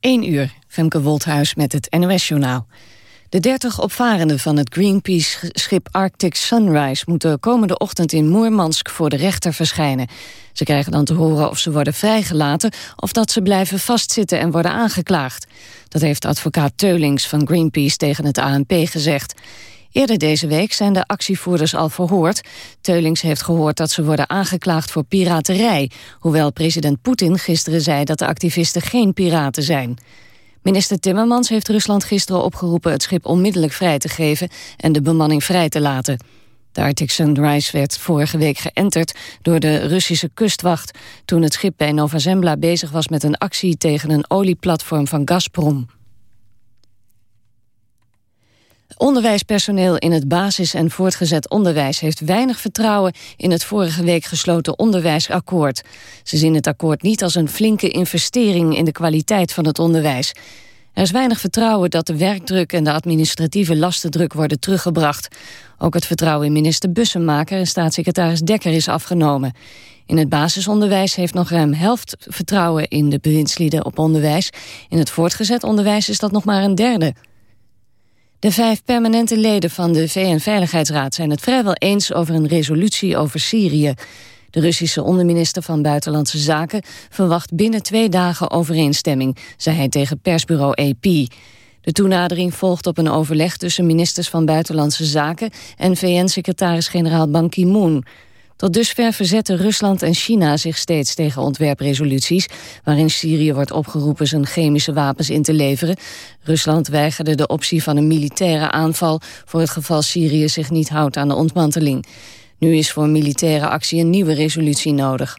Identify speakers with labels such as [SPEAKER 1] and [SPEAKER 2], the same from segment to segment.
[SPEAKER 1] 1 uur, Femke Wolthuis met het NOS-journaal. De 30 opvarenden van het Greenpeace-schip Arctic Sunrise... moeten komende ochtend in Moermansk voor de rechter verschijnen. Ze krijgen dan te horen of ze worden vrijgelaten... of dat ze blijven vastzitten en worden aangeklaagd. Dat heeft advocaat Teulings van Greenpeace tegen het ANP gezegd. Eerder deze week zijn de actievoerders al verhoord. Teulings heeft gehoord dat ze worden aangeklaagd voor piraterij... hoewel president Poetin gisteren zei dat de activisten geen piraten zijn. Minister Timmermans heeft Rusland gisteren opgeroepen... het schip onmiddellijk vrij te geven en de bemanning vrij te laten. De Arctic Sunrise werd vorige week geënterd door de Russische kustwacht... toen het schip bij Nova Zembla bezig was met een actie tegen een olieplatform van Gazprom. Onderwijspersoneel in het basis- en voortgezet onderwijs heeft weinig vertrouwen in het vorige week gesloten onderwijsakkoord. Ze zien het akkoord niet als een flinke investering in de kwaliteit van het onderwijs. Er is weinig vertrouwen dat de werkdruk en de administratieve lastendruk worden teruggebracht. Ook het vertrouwen in minister Bussemaker en staatssecretaris Dekker is afgenomen. In het basisonderwijs heeft nog ruim helft vertrouwen in de bewindslieden op onderwijs. In het voortgezet onderwijs is dat nog maar een derde. De vijf permanente leden van de VN-veiligheidsraad zijn het vrijwel eens over een resolutie over Syrië. De Russische onderminister van Buitenlandse Zaken verwacht binnen twee dagen overeenstemming, zei hij tegen persbureau AP. De toenadering volgt op een overleg tussen ministers van Buitenlandse Zaken en VN-secretaris-generaal Ban Ki-moon. Tot dusver verzetten Rusland en China zich steeds tegen ontwerpresoluties... waarin Syrië wordt opgeroepen zijn chemische wapens in te leveren. Rusland weigerde de optie van een militaire aanval... voor het geval Syrië zich niet houdt aan de ontmanteling. Nu is voor militaire actie een nieuwe resolutie nodig.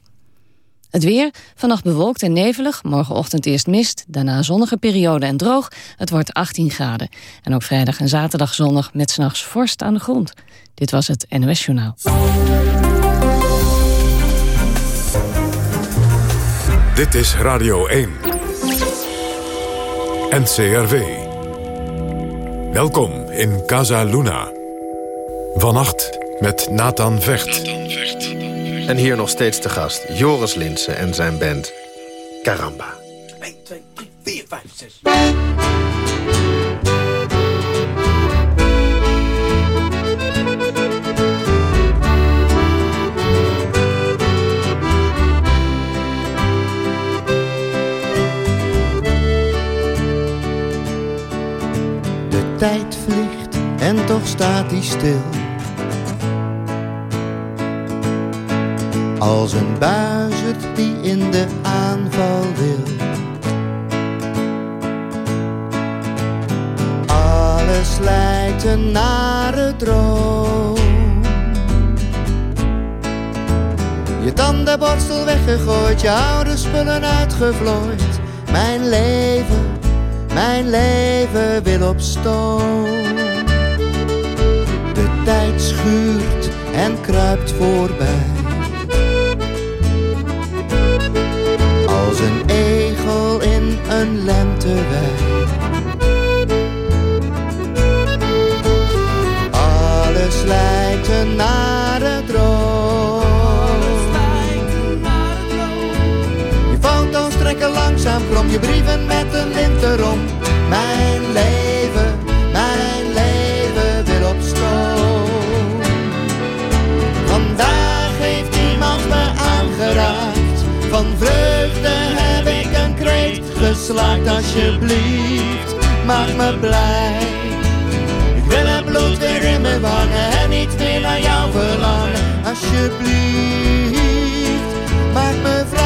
[SPEAKER 1] Het weer, vannacht bewolkt en nevelig, morgenochtend eerst mist... daarna zonnige periode en droog, het wordt 18 graden. En ook vrijdag en zaterdag zonnig met s'nachts vorst aan de grond. Dit was het NOS Journaal.
[SPEAKER 2] Dit is Radio 1. NCRV. Welkom in Casa Luna. Vannacht met Nathan Vecht.
[SPEAKER 3] En hier nog steeds te gast Joris Linsen en zijn band Caramba.
[SPEAKER 4] 1, 2, 3, 4, 5, 6.
[SPEAKER 5] En toch staat hij stil. Als een buizerd die in de aanval wil. Alles lijkt een nare droom. Je tandenborstel weggegooid, je oude spullen uitgevlooid. Mijn leven, mijn leven wil op stoom. Schuurt en kruipt voorbij. Als een egel in een lentewei. Alles lijkt een Alsjeblieft, maak me blij. Ik wil het bloed weer in mijn wangen en niet meer naar jou verlangen. Alsjeblieft, maak me vrij.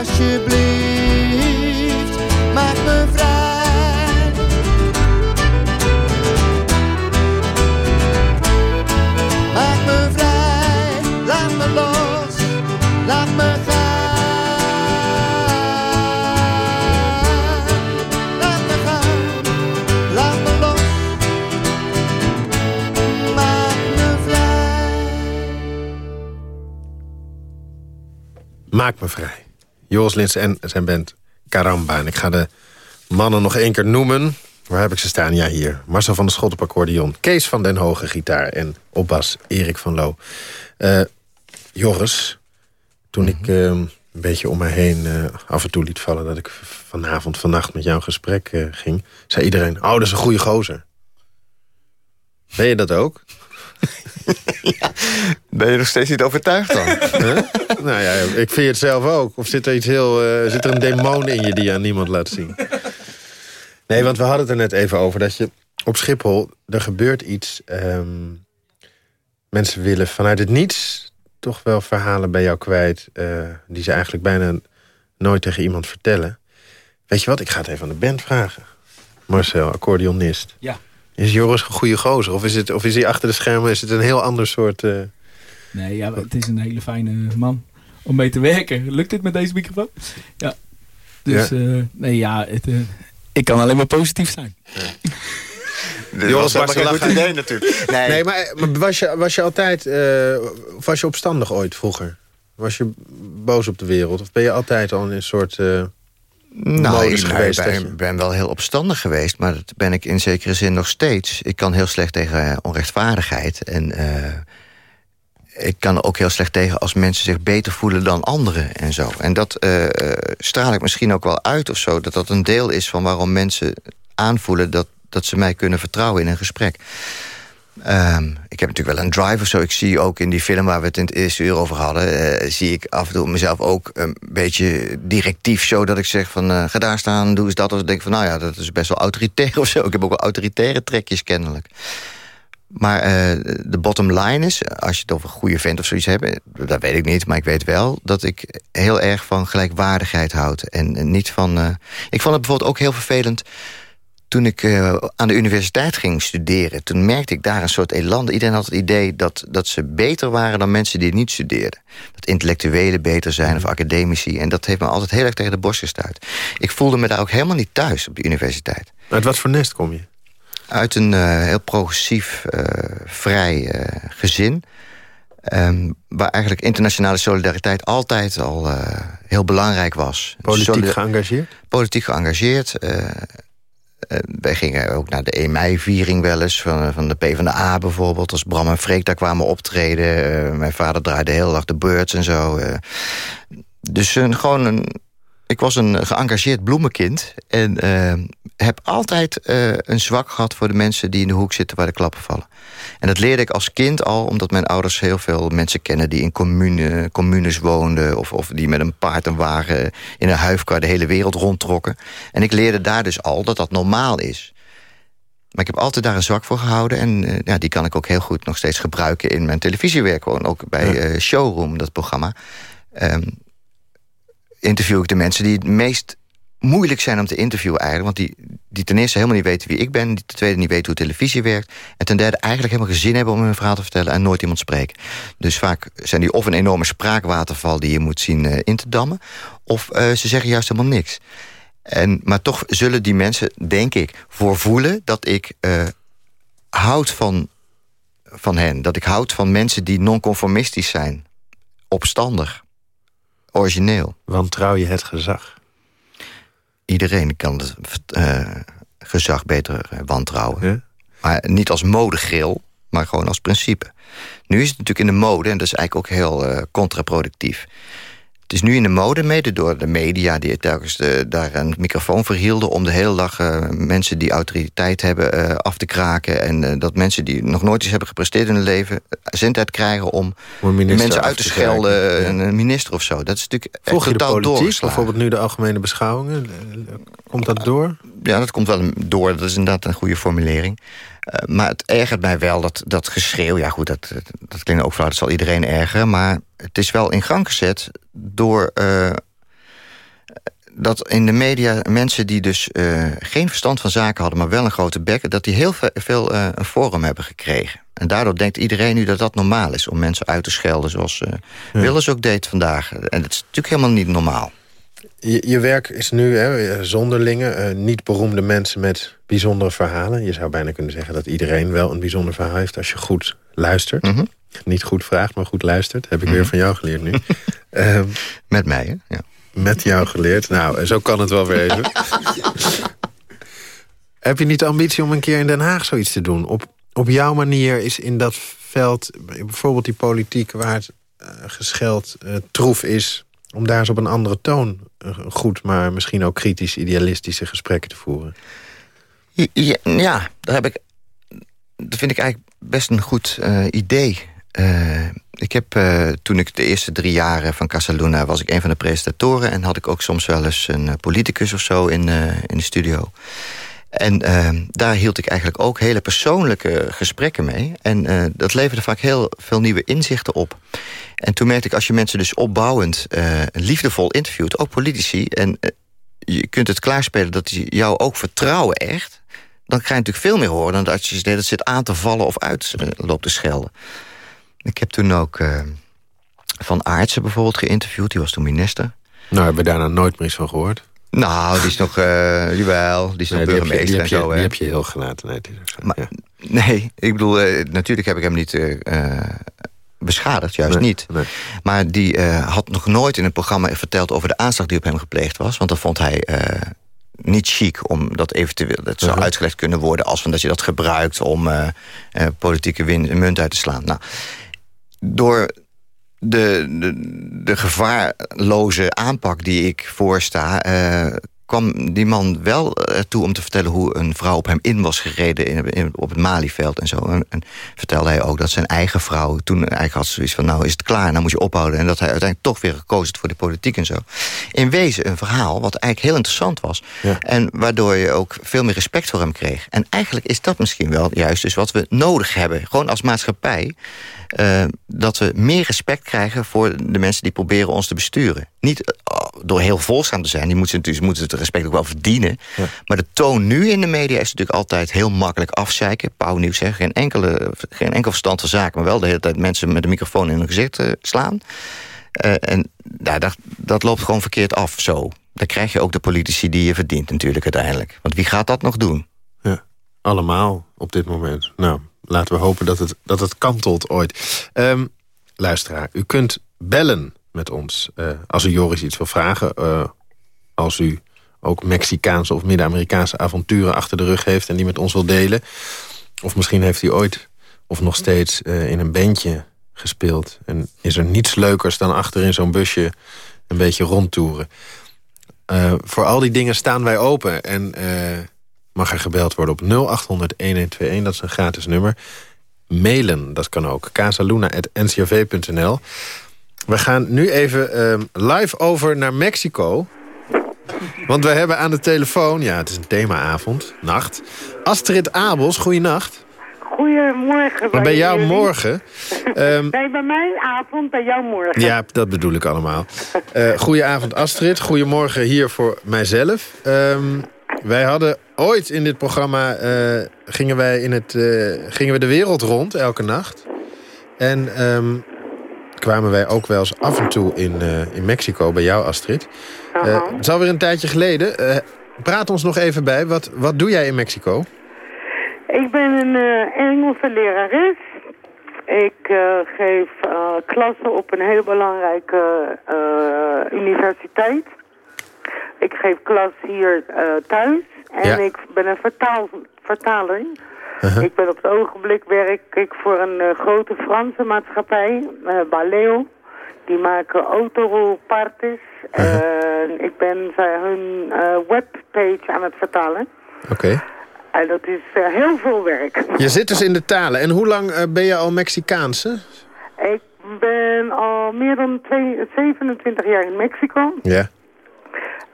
[SPEAKER 5] Alsjeblieft, maak me vrij. Maak me vrij, laat me los, laat me gaan. Laat me gaan, laat me los. Maak me vrij.
[SPEAKER 3] Maak me vrij. Joris Lins en zijn band Caramba. En ik ga de mannen nog één keer noemen. Waar heb ik ze staan? Ja, hier. Marcel van der Schot op accordeon. Kees van den Hoge gitaar. En op bas Erik van Loo. Eh, Joris, toen ik eh, een beetje om mij heen eh, af en toe liet vallen... dat ik vanavond, vannacht met jou in gesprek eh, ging... zei iedereen, oh, dat is een goede gozer. Ben je dat ook?
[SPEAKER 6] Ben je nog steeds niet overtuigd dan?
[SPEAKER 3] Huh? nou ja, ik vind je het zelf ook. Of zit er iets heel, eh, zit er een demon in je die je aan niemand laat zien? Nee, want we hadden het er net even over dat je op Schiphol er gebeurt iets. ehm, mensen willen vanuit het niets toch wel verhalen bij jou kwijt eh, die ze eigenlijk bijna nooit tegen iemand vertellen. Weet je wat? Ik ga het even aan de band vragen. Marcel, accordeonist.
[SPEAKER 4] Ja.
[SPEAKER 3] Is Joris een goede gozer? Of is, het, of is hij achter de schermen is het een heel ander soort... eh,
[SPEAKER 4] Nee, ja, het is een hele fijne man om mee te werken. Lukt dit met deze microfoon? Ja. Dus,
[SPEAKER 3] Ja.
[SPEAKER 4] eh, nee, ja, het, eh, ik kan alleen maar positief zijn.
[SPEAKER 3] Joris,
[SPEAKER 6] dat was een goed idee natuurlijk. Nee,
[SPEAKER 3] Nee, maar, maar was, je, was je altijd... eh, of was je opstandig ooit vroeger? Was je boos op de wereld? Of ben je altijd al in een soort...
[SPEAKER 6] nou, ik
[SPEAKER 3] geweest
[SPEAKER 6] ben, ben wel heel opstandig geweest, maar dat ben ik in zekere zin nog steeds. Ik kan heel slecht tegen eh, onrechtvaardigheid. En eh, ik kan ook heel slecht tegen als mensen zich beter voelen dan anderen en zo. En dat eh, straal ik misschien ook wel uit of zo. Dat dat een deel is van waarom mensen aanvoelen dat, dat ze mij kunnen vertrouwen in een gesprek. Ehm, ik heb natuurlijk wel een drive of zo. Ik zie ook in die film waar we het in het eerste uur over hadden... eh, zie ik af en toe mezelf ook een beetje directief zo... dat ik zeg van, eh, ga daar staan, doe eens dat. Of ik denk van, nou ja, dat is best wel autoritair of zo. Ik heb ook wel autoritaire trekjes kennelijk. Maar eh, de bottom line is, als je het over een goede vent of zoiets hebt... dat weet ik niet, maar ik weet wel dat ik heel erg van gelijkwaardigheid houd. En, en niet van... ik vond het bijvoorbeeld ook heel vervelend toen ik eh, aan de universiteit ging studeren... toen merkte ik daar een soort elan. Iedereen had het idee dat, dat ze beter waren dan mensen die niet studeerden. Dat intellectuelen beter zijn of academici. En dat heeft me altijd heel erg tegen de borst gestuurd. Ik voelde me daar ook helemaal niet thuis op de universiteit.
[SPEAKER 3] uit wat voor nest kom je?
[SPEAKER 6] Uit een eh, heel progressief, eh, vrij gezin... ehm, waar eigenlijk internationale solidariteit altijd al heel belangrijk was.
[SPEAKER 3] Politiek geëngageerd?
[SPEAKER 6] politiek geëngageerd. Eh, wij gingen ook naar de 1 mei-viering wel eens... van, van de PvdA bijvoorbeeld. Als Bram en Freek daar kwamen optreden. Eh, mijn vader draaide heel dag de Birds en zo. eh. dus een, gewoon een... Ik was een geëngageerd bloemenkind. En eh, heb altijd eh, een zwak gehad voor de mensen die in de hoek zitten waar de klappen vallen. En dat leerde ik als kind al, omdat mijn ouders heel veel mensen kennen... die in commune, communes woonden of, of die met een paard en wagen... in een huifkar de hele wereld rondtrokken. En ik leerde daar dus al dat dat normaal is. Maar ik heb altijd daar een zwak voor gehouden. En eh, ja, die kan ik ook heel goed nog steeds gebruiken in mijn televisiewerk. Gewoon ook bij
[SPEAKER 3] Ja.
[SPEAKER 6] eh, Showroom, dat programma. Ehm, interview ik de mensen die het meest moeilijk zijn om te interviewen eigenlijk. Want die, die ten eerste helemaal niet weten wie ik ben. Die ten tweede niet weten hoe televisie werkt. En ten derde eigenlijk helemaal geen zin hebben om hun verhaal te vertellen... en nooit iemand spreken. Dus vaak zijn die of een enorme spraakwaterval... die je moet zien eh, in te dammen. Of eh, ze zeggen juist helemaal niks. En, maar toch zullen die mensen, denk ik, voor voelen... dat ik eh, houd van, van hen. Dat ik houd van mensen die non-conformistisch zijn. Opstandig. Origineel.
[SPEAKER 3] Wantrouw je het gezag?
[SPEAKER 6] Iedereen kan het eh, gezag beter eh, wantrouwen.
[SPEAKER 3] Ja?
[SPEAKER 6] Maar niet als modegril, maar gewoon als principe. Nu is het natuurlijk in de mode, en dat is eigenlijk ook heel eh, contraproductief. Het is nu in de mode, mede door de media... die telkens de, daar een microfoon verhielden... om de hele dag uh, mensen die autoriteit hebben uh, af te kraken... en uh, dat mensen die nog nooit iets hebben gepresteerd in hun leven... zendheid krijgen om, om mensen uit te, schelden... Ja. een minister of zo. Dat is natuurlijk
[SPEAKER 3] Volg je totaal politiek, bijvoorbeeld nu de algemene beschouwingen? Komt dat door?
[SPEAKER 6] Ja, dat komt wel door. Dat is inderdaad een goede formulering. Uh, maar het ergert mij wel, dat, dat geschreeuw. Ja goed, dat, dat klinkt ook flauw, dat zal iedereen ergeren. Maar het is wel in gang gezet door... Uh, dat in de media mensen die dus uh, geen verstand van zaken hadden... maar wel een grote bekken, dat die heel veel een forum hebben gekregen. En daardoor denkt iedereen nu dat dat normaal is... om mensen uit te schelden zoals ja. Wilders ook deed vandaag. En dat is natuurlijk helemaal niet normaal.
[SPEAKER 3] Je, je werk is nu hè, zonderlingen, uh, niet beroemde mensen met bijzondere verhalen. Je zou bijna kunnen zeggen dat iedereen wel een bijzonder verhaal heeft... als je goed luistert. Mm -hmm. Niet goed vraagt, maar goed luistert. Heb ik mm -hmm. weer van jou geleerd nu.
[SPEAKER 6] um, met mij, hè? Ja.
[SPEAKER 3] Met jou geleerd. Nou, zo kan het wel weer even. Heb je niet de ambitie om een keer in Den Haag zoiets te doen? Op, op jouw manier is in dat veld, bijvoorbeeld die politiek... waar het uh, gescheld uh, troef is om daar eens op een andere toon goed, maar misschien ook kritisch, idealistische gesprekken te voeren.
[SPEAKER 6] Ja, ja daar heb ik, dat vind ik eigenlijk best een goed uh, idee. Uh, ik heb uh, toen ik de eerste drie jaren van Casaluna was ik een van de presentatoren en had ik ook soms wel eens een politicus of zo in, in de studio. En daar hield ik eigenlijk ook hele persoonlijke gesprekken mee. En dat leverde vaak heel veel nieuwe inzichten op. En toen merkte ik, als je mensen dus opbouwend, liefdevol interviewt... ook politici, en je kunt het klaarspelen dat die jou ook vertrouwen echt... dan krijg je natuurlijk veel meer horen dan dat je dat zit aan te vallen of uit loopt te schelden. Ik heb toen ook Van Aartsen bijvoorbeeld geïnterviewd, die was toen minister.
[SPEAKER 3] Nou, hebben we daarna nooit meer iets van gehoord.
[SPEAKER 6] Nou, die is nog, uh, jawel, die is nee, nog burgemeester
[SPEAKER 3] die heb je, die
[SPEAKER 6] en zo.
[SPEAKER 3] Die heb je heel gelaten. Nee,
[SPEAKER 6] maar, ja. nee ik bedoel, uh, natuurlijk heb ik hem niet uh, beschadigd, juist
[SPEAKER 3] nee,
[SPEAKER 6] niet.
[SPEAKER 3] Nee.
[SPEAKER 6] Maar die had nog nooit in een programma verteld over de aanslag die op hem gepleegd was. Want dat vond hij niet chic om dat eventueel... dat zou -huh. uitgelegd kunnen worden als van dat je dat gebruikt... om politieke win, munt uit te slaan. Nou, door de, de, de gevaarloze aanpak die ik voorsta... Kwam die man wel toe om te vertellen hoe een vrouw op hem in was gereden... In, in, op het Malieveld en zo. En, en, vertelde hij ook dat zijn eigen vrouw toen eigenlijk had zoiets van... nou is het klaar, nou moet je ophouden. En dat hij uiteindelijk toch weer gekozen voor de politiek en zo. In wezen een verhaal wat eigenlijk heel interessant was.
[SPEAKER 3] Ja.
[SPEAKER 6] En waardoor je ook veel meer respect voor hem kreeg. En eigenlijk is dat misschien wel juist dus wat we nodig hebben. Gewoon als maatschappij. Uh, dat we meer respect krijgen voor de mensen die proberen ons te besturen. Niet uh, door heel volzaam te zijn, die moeten, dus moeten het respect ook wel verdienen.
[SPEAKER 3] Ja.
[SPEAKER 6] Maar de toon nu in de media is natuurlijk altijd heel makkelijk afzeiken. Pauwnieuws, hè? Geen, enkele, geen enkel verstand van zaken, maar wel de hele tijd mensen met een microfoon in hun gezicht uh, slaan. en ja, dat, dat loopt gewoon verkeerd af zo. Dan krijg je ook de politici die je verdient natuurlijk uiteindelijk. Want wie gaat dat nog doen?
[SPEAKER 3] Ja, allemaal op dit moment. Nou, laten we hopen dat het, dat het kantelt ooit. Um, luisteraar, u kunt bellen met ons uh, als u Joris iets wil vragen. Uh, als u ook Mexicaanse of Midden-Amerikaanse avonturen achter de rug heeft... en die met ons wil delen. Of misschien heeft u ooit of nog steeds uh, in een bandje gespeeld. En is er niets leukers dan achter in zo'n busje een beetje rondtoeren. voor al die dingen staan wij open. En mag er gebeld worden op 0800-1121. Dat is een gratis nummer. Mailen, dat kan ook. casaluna.ncrv.nl We gaan nu even um, live over naar Mexico. Want we hebben aan de telefoon... Ja, het is een themaavond, nacht. Astrid Abels, goeienacht.
[SPEAKER 7] Goedemorgen.
[SPEAKER 3] Maar bij jou morgen...
[SPEAKER 7] Um, bij mijn avond, bij jou morgen.
[SPEAKER 3] Ja, dat bedoel ik allemaal. Uh, goedenavond Astrid, goedemorgen hier voor mijzelf. Um, wij hadden ooit in dit programma... Uh, gingen, wij in het, uh, gingen we de wereld rond, elke nacht. En um, kwamen wij ook wel eens af en toe in, uh, in Mexico, bij jou Astrid. Uh -huh. het is alweer een tijdje geleden. praat ons nog even bij. Wat, wat doe jij in Mexico?
[SPEAKER 7] Ik ben een Engelse lerares. Ik geef klassen op een heel belangrijke universiteit. Ik geef klas hier thuis en
[SPEAKER 3] ja.
[SPEAKER 7] ik ben een vertaal, vertaler. Uh -huh. Ik ben op het ogenblik werk ik voor een uh, grote Franse maatschappij, uh, Baleo. Die maken autopartes. En ik ben hun eh, webpage aan het vertalen.
[SPEAKER 3] Oké.
[SPEAKER 7] En dat is eh, heel veel werk.
[SPEAKER 3] Je zit dus in de talen. En hoe lang eh, ben je al Mexicaanse?
[SPEAKER 7] Ik ben al meer dan twee, 27 jaar in Mexico.
[SPEAKER 3] Ja.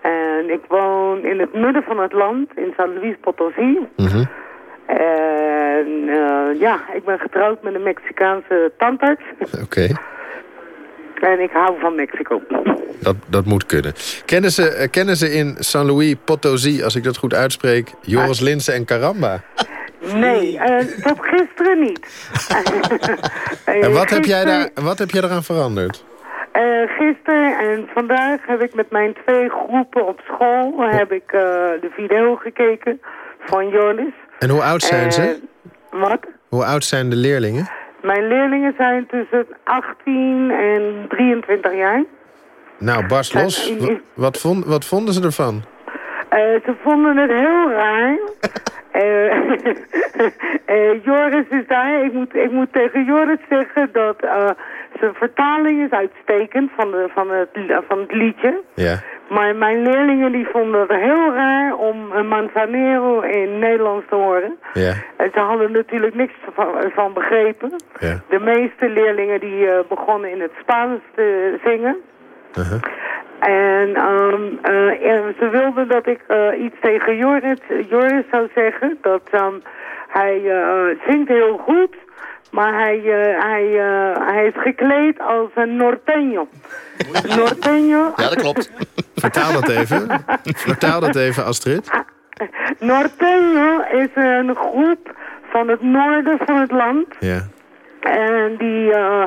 [SPEAKER 7] En ik woon in het midden van het land, in San Luis Potosí.
[SPEAKER 3] Mhm.
[SPEAKER 7] En eh, ja, ik ben getrouwd met een Mexicaanse tandarts.
[SPEAKER 3] Oké.
[SPEAKER 7] En ik hou van Mexico.
[SPEAKER 3] Dat, dat moet kunnen. Kennen ze, eh, kennen ze in San Luis Potosí, als ik dat goed uitspreek... Joris Linsen en Caramba?
[SPEAKER 7] Nee, eh, tot gisteren niet.
[SPEAKER 3] En wat heb, jij daar, wat heb jij eraan veranderd?
[SPEAKER 7] Eh, gisteren en vandaag heb ik met mijn twee groepen op school heb ik, de video gekeken van Joris.
[SPEAKER 3] En hoe oud zijn ze?
[SPEAKER 7] En Wat?
[SPEAKER 3] Hoe oud zijn de leerlingen?
[SPEAKER 7] Mijn leerlingen zijn tussen 18 en 23 jaar.
[SPEAKER 3] Nou,
[SPEAKER 7] Zijn
[SPEAKER 3] los. Wat, vond, wat vonden ze ervan?
[SPEAKER 7] Eh, ze vonden het heel raar. Eh, eh, Joris is daar. Ik moet, ik moet tegen Joris zeggen dat zijn vertaling is uitstekend van, de, van, het, van het liedje.
[SPEAKER 3] Ja.
[SPEAKER 7] Maar mijn leerlingen die vonden het heel raar om een manzanero in Nederlands te horen.
[SPEAKER 3] Ja.
[SPEAKER 7] En ze hadden natuurlijk niks van, van begrepen.
[SPEAKER 3] Ja.
[SPEAKER 7] De meeste leerlingen die begonnen in het Spaans te zingen.
[SPEAKER 3] Uh-huh.
[SPEAKER 7] En ehm, eh, en ze wilden dat ik eh, iets tegen Joris, Joris zou zeggen. Dat ehm, hij eh, zingt heel goed, maar hij, eh, hij, eh, hij is gekleed als een norteño. norteño,
[SPEAKER 6] Ja, dat klopt.
[SPEAKER 3] Vertaal dat even. Vertaal dat even, Astrid.
[SPEAKER 7] norteño is een groep van het noorden van het land.
[SPEAKER 3] Ja.
[SPEAKER 7] En die, eh,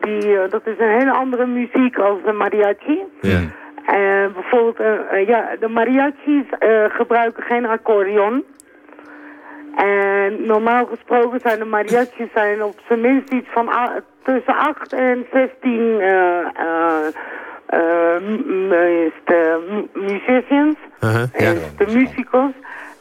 [SPEAKER 7] die, eh, dat is een hele andere muziek als de mariachi.
[SPEAKER 3] Ja.
[SPEAKER 7] En bijvoorbeeld, eh, eh, ja, de mariachis eh, gebruiken geen accordeon. En normaal gesproken zijn de mariachis zijn op zijn minst iets van tussen 8 en 16 eh, eh, eh, m- m- is de mu- musicians.
[SPEAKER 3] Ja.
[SPEAKER 7] En de musicals.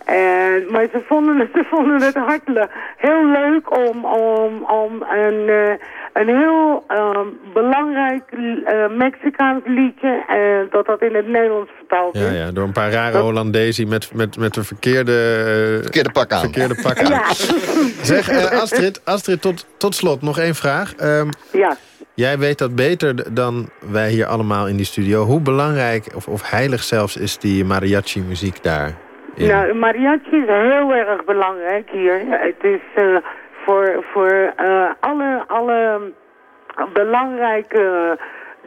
[SPEAKER 7] En, maar ze vonden het, ze vonden het hartelijk heel leuk om, om, om een, eh, een heel eh, belangrijk eh, Mexicaans liedje, eh, dat dat in het Nederlands vertaald is.
[SPEAKER 3] Ja, ja, door een paar rare Hollandezen met, met, met de verkeerde,
[SPEAKER 6] Verkeerde pak aan.
[SPEAKER 3] verkeerde pak aan.
[SPEAKER 7] Ja,
[SPEAKER 3] Zeg, Astrid, Astrid tot, tot slot nog één vraag. Ehm,
[SPEAKER 7] ja.
[SPEAKER 3] jij weet dat beter dan wij hier allemaal in die studio. Hoe belangrijk, of, of heilig zelfs, is die mariachi-muziek daar? In-
[SPEAKER 7] Nou, mariachi is heel erg belangrijk hier. Het is eh, voor, voor eh, alle, alle belangrijke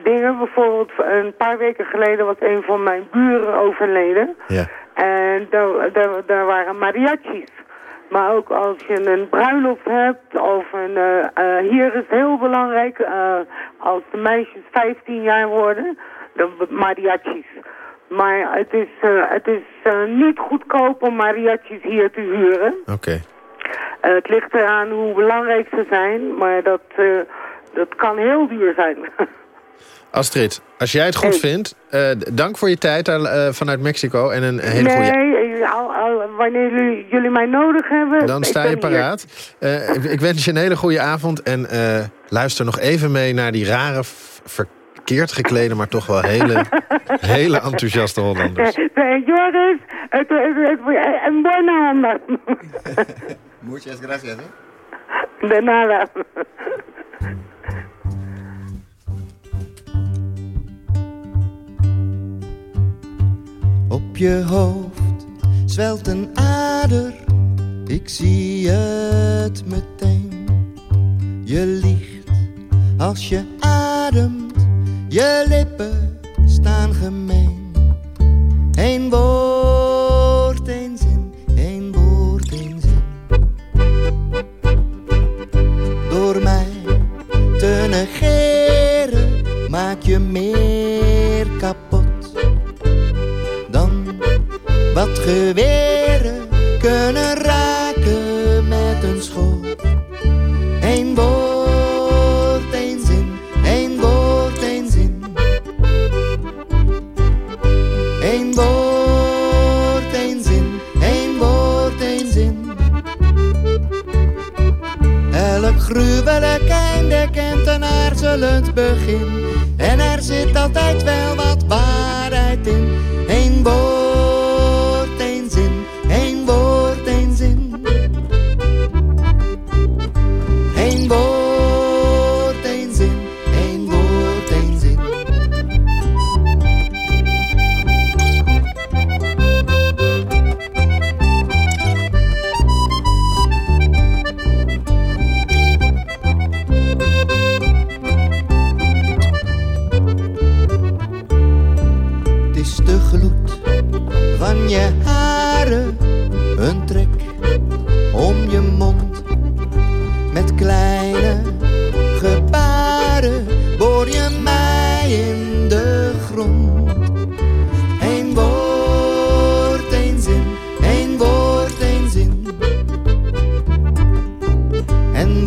[SPEAKER 7] dingen. Bijvoorbeeld een paar weken geleden was een van mijn buren overleden.
[SPEAKER 3] ja.
[SPEAKER 7] En daar, daar, daar waren mariachis. Maar ook als je een bruiloft hebt of een... eh, hier is heel belangrijk als de meisjes 15 jaar worden, de mariachis. Maar het is, eh, het is eh, niet goedkoop om mariachis hier te huren.
[SPEAKER 3] Oké.
[SPEAKER 7] Eh, het ligt eraan hoe belangrijk ze zijn, maar dat, dat kan heel duur zijn.
[SPEAKER 3] Astrid, als jij het goed
[SPEAKER 7] Hey.
[SPEAKER 3] vindt, dank voor je tijd vanuit Mexico. En een hele goede...
[SPEAKER 7] nee, al, al, wanneer jullie, jullie mij nodig hebben...
[SPEAKER 3] Dan sta je paraat. Ik- ik wens je een hele goede avond. En luister nog even mee naar die rare, f- verkeerd geklede... maar toch wel hele, hele enthousiaste Hollanders.
[SPEAKER 7] Eh, Joris, het, een.
[SPEAKER 6] Muchas gracias,
[SPEAKER 7] De nada.
[SPEAKER 5] Op je hoofd zwelt een ader, ik zie het meteen. Je liegt als je ademt, je lippen staan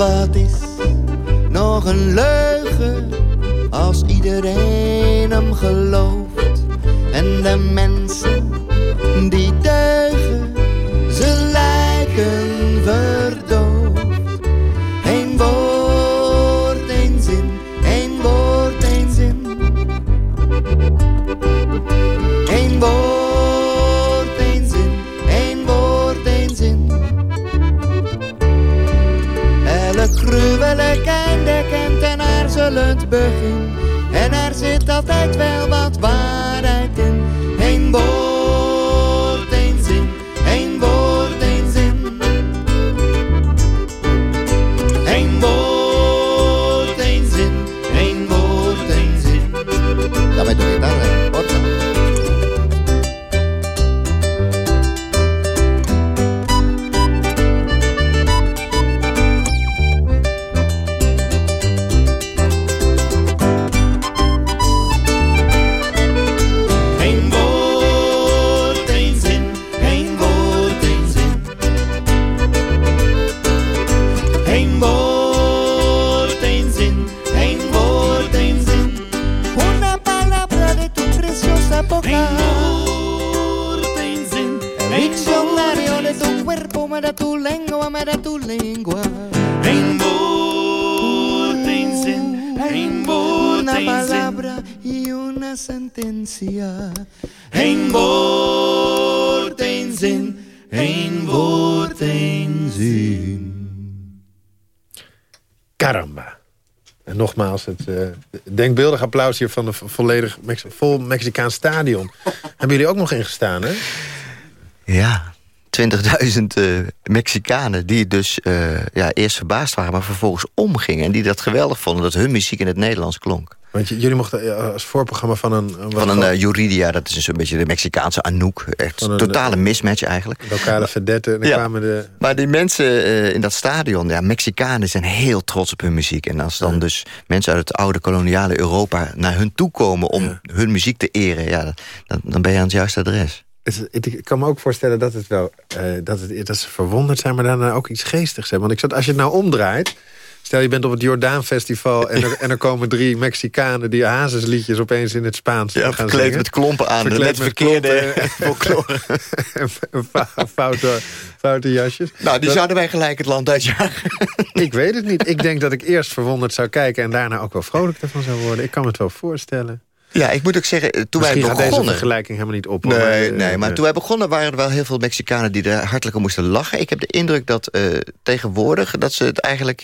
[SPEAKER 5] wat is nog een leugen als iedereen hem gelooft? En de mensen die deugen, begin. En er zit altijd wel wat waarheid
[SPEAKER 3] Nogmaals, het eh, denkbeeldig applaus hier van een vo- volledig Mex vol Mexicaans stadion. Hebben jullie ook nog ingestaan, hè?
[SPEAKER 6] Ja, 20.000 eh, Mexicanen die dus eh, ja, eerst verbaasd waren... maar vervolgens omgingen en die dat geweldig vonden... dat hun muziek in het Nederlands klonk.
[SPEAKER 3] Want jullie mochten eh, als voorprogramma van een... een
[SPEAKER 6] Van een eh, Yuridia, dat is een beetje de Mexicaanse Anouk. Echt
[SPEAKER 3] een-
[SPEAKER 6] totale mismatch eigenlijk.
[SPEAKER 3] lokale dan
[SPEAKER 6] Ja.
[SPEAKER 3] kwamen de...
[SPEAKER 6] Maar die mensen eh, in dat stadion, ja, Mexicanen zijn heel trots op hun muziek. En als dan dus mensen uit het oude koloniale Europa naar hun toe komen om hun muziek te eren, ja, dan, dan ben je aan het juiste adres.
[SPEAKER 3] Het, het- ik kan me ook voorstellen dat, het wel, eh, dat, het, dat ze verwonderd zijn... maar daarna ook iets geestigs hebben. Want ik zat, als je het nou omdraait... Stel, je bent op het Jordaan-festival... En, er, en er komen drie Mexicanen die hazesliedjes opeens in het Spaans gaan
[SPEAKER 6] verkleed
[SPEAKER 3] zingen.
[SPEAKER 6] met klompen aan,
[SPEAKER 3] Verkleed
[SPEAKER 6] net
[SPEAKER 3] met
[SPEAKER 6] verkeerde
[SPEAKER 3] klompen en, en fou- foute, foute jasjes.
[SPEAKER 6] Nou, die
[SPEAKER 3] Dat-
[SPEAKER 6] zouden wij gelijk het land uitjagen.
[SPEAKER 3] Ik weet het niet. Ik denk dat ik eerst verwonderd zou kijken... en daarna ook wel vrolijk ervan zou worden. Ik kan me het wel voorstellen.
[SPEAKER 6] Ja, ik moet ook zeggen, eh, toen
[SPEAKER 3] Misschien
[SPEAKER 6] wij
[SPEAKER 3] gaat deze
[SPEAKER 6] begonnen...
[SPEAKER 3] vergelijking helemaal niet op.
[SPEAKER 6] Nee,
[SPEAKER 3] Maar,
[SPEAKER 6] nee,
[SPEAKER 3] eh,
[SPEAKER 6] maar
[SPEAKER 3] eh,
[SPEAKER 6] toen wij begonnen waren er wel heel veel Mexicanen die er hartelijk om moesten lachen. Ik heb de indruk dat eh, tegenwoordig dat ze het eigenlijk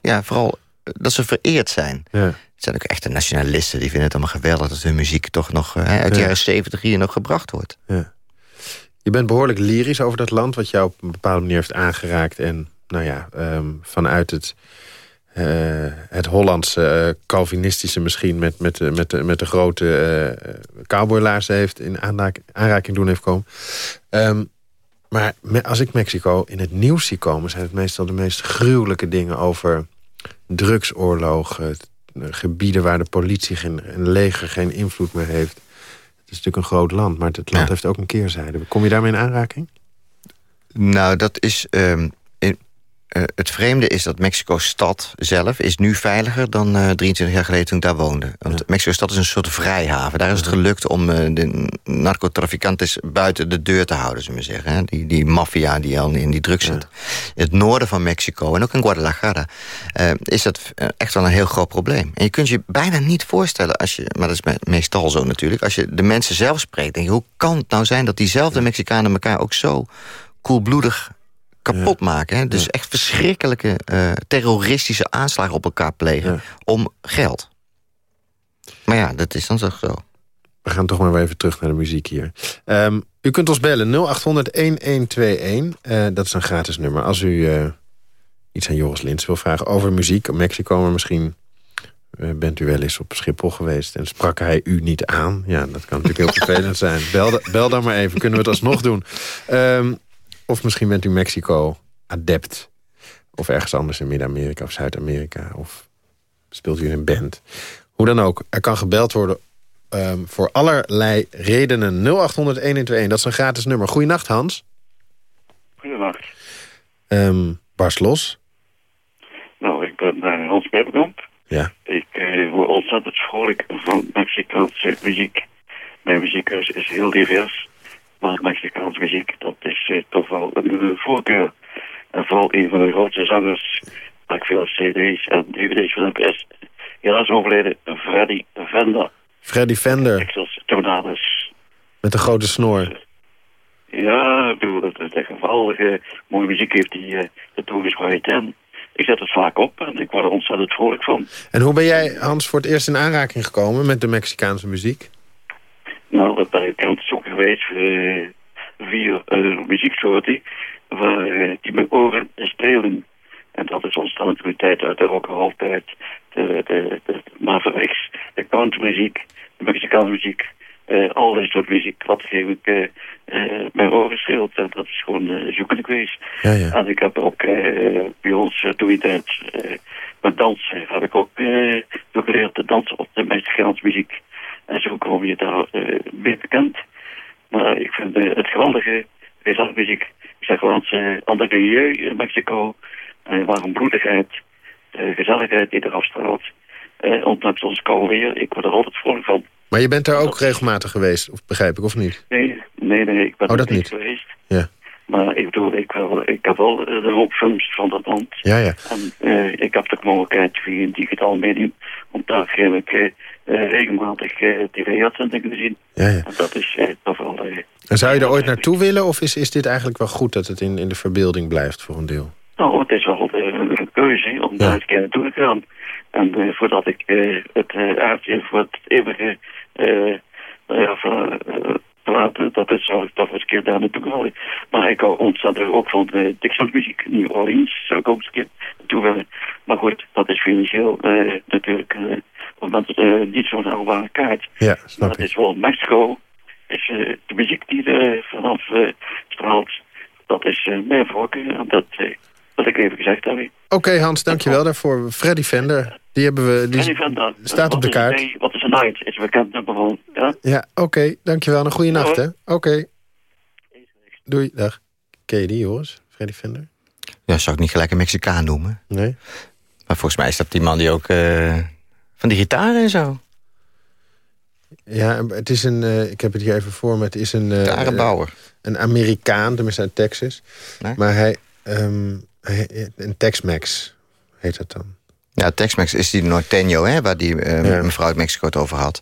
[SPEAKER 6] ja, vooral dat ze vereerd zijn.
[SPEAKER 3] Ja.
[SPEAKER 6] Het zijn ook echte nationalisten, die vinden het allemaal geweldig dat hun muziek toch nog uit de
[SPEAKER 3] Ja.
[SPEAKER 6] jaren zeventig hier nog gebracht wordt.
[SPEAKER 3] Ja. Je bent behoorlijk lyrisch over dat land... wat jou op een bepaalde manier heeft aangeraakt. En nou ja, ehm, vanuit het, eh, het Hollandse, eh, Calvinistische misschien... met, met, de- met, de, met de grote eh cowboylaarzen heeft in aanraking doen heeft komen. Ehm, maar me- als ik Mexico in het nieuws zie komen... zijn het meestal de meest gruwelijke dingen over drugsoorlogen... eh, gebieden waar de politie geen, en leger geen invloed meer heeft. Het is natuurlijk een groot land, maar het land
[SPEAKER 6] Ja.
[SPEAKER 3] heeft ook een keerzijde. Kom je daarmee in aanraking?
[SPEAKER 6] Nou, dat is... ehm, eh, het vreemde is dat Mexico-stad zelf... is nu veiliger dan uh, 23 jaar geleden toen ik daar woonde. Want Mexico-stad is een soort vrijhaven. Daar is het gelukt om uh, de narcotraficanten buiten de deur te houden, zullen we zeggen. Hè? Die, die maffia die al in die drugs zit. Het noorden van Mexico en ook in Guadalajara... Is dat echt wel een heel groot probleem. En je kunt je bijna niet voorstellen, als je, maar dat is meestal zo natuurlijk... als je de mensen zelf spreekt, denk je, hoe kan het nou zijn... dat diezelfde Mexicanen elkaar ook zo koelbloedig kapot maken. Hè? Dus echt verschrikkelijke uh, terroristische aanslagen op elkaar plegen om geld. Maar ja, dat is dan toch zo.
[SPEAKER 3] We gaan toch maar weer even terug naar de muziek hier. Um, u kunt ons bellen 0800-1121. Uh, dat is een gratis nummer. Als u uh, iets aan Joris Lins wil vragen over muziek Mexico... maar misschien bent u wel eens op Schiphol geweest... en sprak hij u niet aan. Ja, dat kan natuurlijk heel vervelend zijn. Bel, bel dan maar even, kunnen we het alsnog doen. Um, of misschien bent u Mexico-adept. Of ergens anders in Midden-Amerika of Zuid-Amerika. Of speelt u in een band. Hoe dan ook, er kan gebeld worden um, voor allerlei redenen. 0800 dat is een gratis nummer. Goedenacht, Hans.
[SPEAKER 8] Goedenacht.
[SPEAKER 3] Um, los.
[SPEAKER 8] Nou, ik ben uh, Hans Bergkamp.
[SPEAKER 3] Ja.
[SPEAKER 8] Ik uh, word ontzettend vrolijk van Mexicaanse muziek. Mijn muziekhuis is heel divers. Maar Mexicaanse muziek, dat is uh, toch wel een voorkeur. En vooral een van de grootste zangers, waar ik veel cd's en dvd's van heb, is helaas overleden Freddy Vender.
[SPEAKER 3] Freddy Vender.
[SPEAKER 8] Texas.
[SPEAKER 3] Met een grote snor.
[SPEAKER 8] Ja, ik bedoel, dat is echt geweldige mooie muziek heeft die uh, de toegespreid. En ik zet het vaak op en ik word er ontzettend vrolijk van.
[SPEAKER 3] En hoe ben jij, Hans, voor het eerst in aanraking gekomen met de Mexicaanse muziek?
[SPEAKER 8] Nou, dat ben ik zoeken geweest uh, via uh, muzieksoorten waar uh, die mijn oren spelen. En dat is ontstaan toen tijd uit de rock and roll tijd, de, de, de Mavericks, de countrymuziek, de Mexicaanse muziek. Uh, al dit soort muziek, wat geef ik uh, uh, mijn oren scheelt. En dat is gewoon zoekende geweest.
[SPEAKER 3] Ja, ja.
[SPEAKER 8] En ik heb ook bij ons toen die tijd met dansen, heb ik ook geleerd te dansen op de Mexicaanse muziek. En zo kom je daar uh, mee bekend. Maar ik vind uh, het geweldige is dat muziek. Ik zeg wel eens, uh, andere milieu in Mexico, uh, warmbloedigheid, de gezelligheid die er afstraalt. Uh, ondanks ons koude weer, ik word er altijd vrolijk van.
[SPEAKER 3] Maar je bent daar ook regelmatig geweest, of begrijp ik, of niet?
[SPEAKER 8] Nee, nee, nee, ik ben
[SPEAKER 3] oh, dat
[SPEAKER 8] niet
[SPEAKER 3] niet
[SPEAKER 8] geweest.
[SPEAKER 3] Ja.
[SPEAKER 8] Maar ik bedoel, ik, wel, ik heb wel de hoop films van dat land.
[SPEAKER 3] Ja, ja.
[SPEAKER 8] En uh, ik heb de mogelijkheid via een digitaal medium om daar eigenlijk uh, regelmatig uh, tv-uitzendingen te zien.
[SPEAKER 3] Ja, ja.
[SPEAKER 8] En dat is toch wel...
[SPEAKER 3] en zou je er ooit naartoe willen, of is, is dit eigenlijk wel goed dat het in, in de verbeelding blijft voor een deel?
[SPEAKER 8] Nou, het is wel een keuze om daar eens keer naartoe te gaan. En voordat ik het aardje voor het eeuwige... ja, voor, praten, dat is zou ik toch eens een keer daar naartoe gaan. Maar ik hou ontzettend ook van de Texas-muziek. New Orleans zou ik ook eens een keer naartoe willen. Maar goed, dat is financieel uh, natuurlijk, uh, omdat het uh, niet zo'n haalbare kaart.
[SPEAKER 3] Ja, snap
[SPEAKER 8] maar het is wel Mexico. Is, de muziek die er vanaf straalt, dat is mijn voorkeur. Dat wat ik even gezegd heb.
[SPEAKER 3] Oké okay, Hans, dankjewel daarvoor. Freddy Vender, die hebben we... Die
[SPEAKER 8] Freddy Vender.
[SPEAKER 3] staat op de kaart.
[SPEAKER 8] Night? Is een bekend nummer van. Ja,
[SPEAKER 3] ja oké. Okay, dankjewel. Een goede nacht, hè. Oké. Okay. Doei, dag. Ken je die, Joris? Freddy Vender?
[SPEAKER 6] Ja, zou ik niet gelijk een Mexicaan noemen.
[SPEAKER 3] Nee?
[SPEAKER 6] Maar volgens mij is dat die man die ook... Uh, van die gitaren en zo.
[SPEAKER 3] Ja, het is een... Uh, ik heb het hier even voor me. Het is een... Uh. Een Amerikaan, tenminste uit Texas.
[SPEAKER 6] Nee?
[SPEAKER 3] Maar hij... Um, een Tex-Mex heet dat dan.
[SPEAKER 6] Ja, Tex-Mex is die Norteño, hè, waar die uh, ja. mevrouw uit Mexico het over had.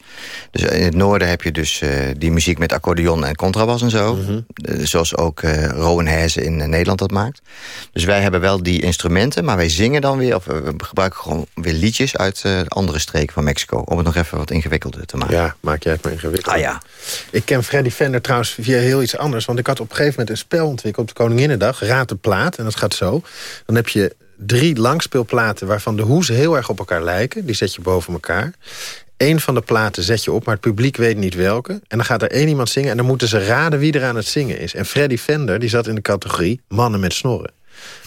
[SPEAKER 6] Dus in het noorden heb je dus uh, die muziek met accordeon en contrabas en zo.
[SPEAKER 3] Mm -hmm.
[SPEAKER 6] uh, zoals ook Rowan Hezen in Nederland dat maakt. Dus wij hebben wel die instrumenten, maar wij zingen dan weer... of we gebruiken gewoon weer liedjes uit andere streken van Mexico... om het nog even wat ingewikkelder te maken.
[SPEAKER 3] Ja, maak jij het maar ingewikkeld.
[SPEAKER 6] Ah ja.
[SPEAKER 3] Ik ken Freddy Fender trouwens via heel iets anders. Want ik had op een gegeven moment een spel ontwikkeld op de Koninginnedag. Raad de plaat, en dat gaat zo. Dan heb je drie langspeelplaten waarvan de hoezen heel erg op elkaar lijken. Die zet je boven elkaar. Eén van de platen zet je op, maar het publiek weet niet welke. En dan gaat er één iemand zingen en dan moeten ze raden wie er aan het zingen is. En Freddy Fender die zat in de categorie mannen met snorren.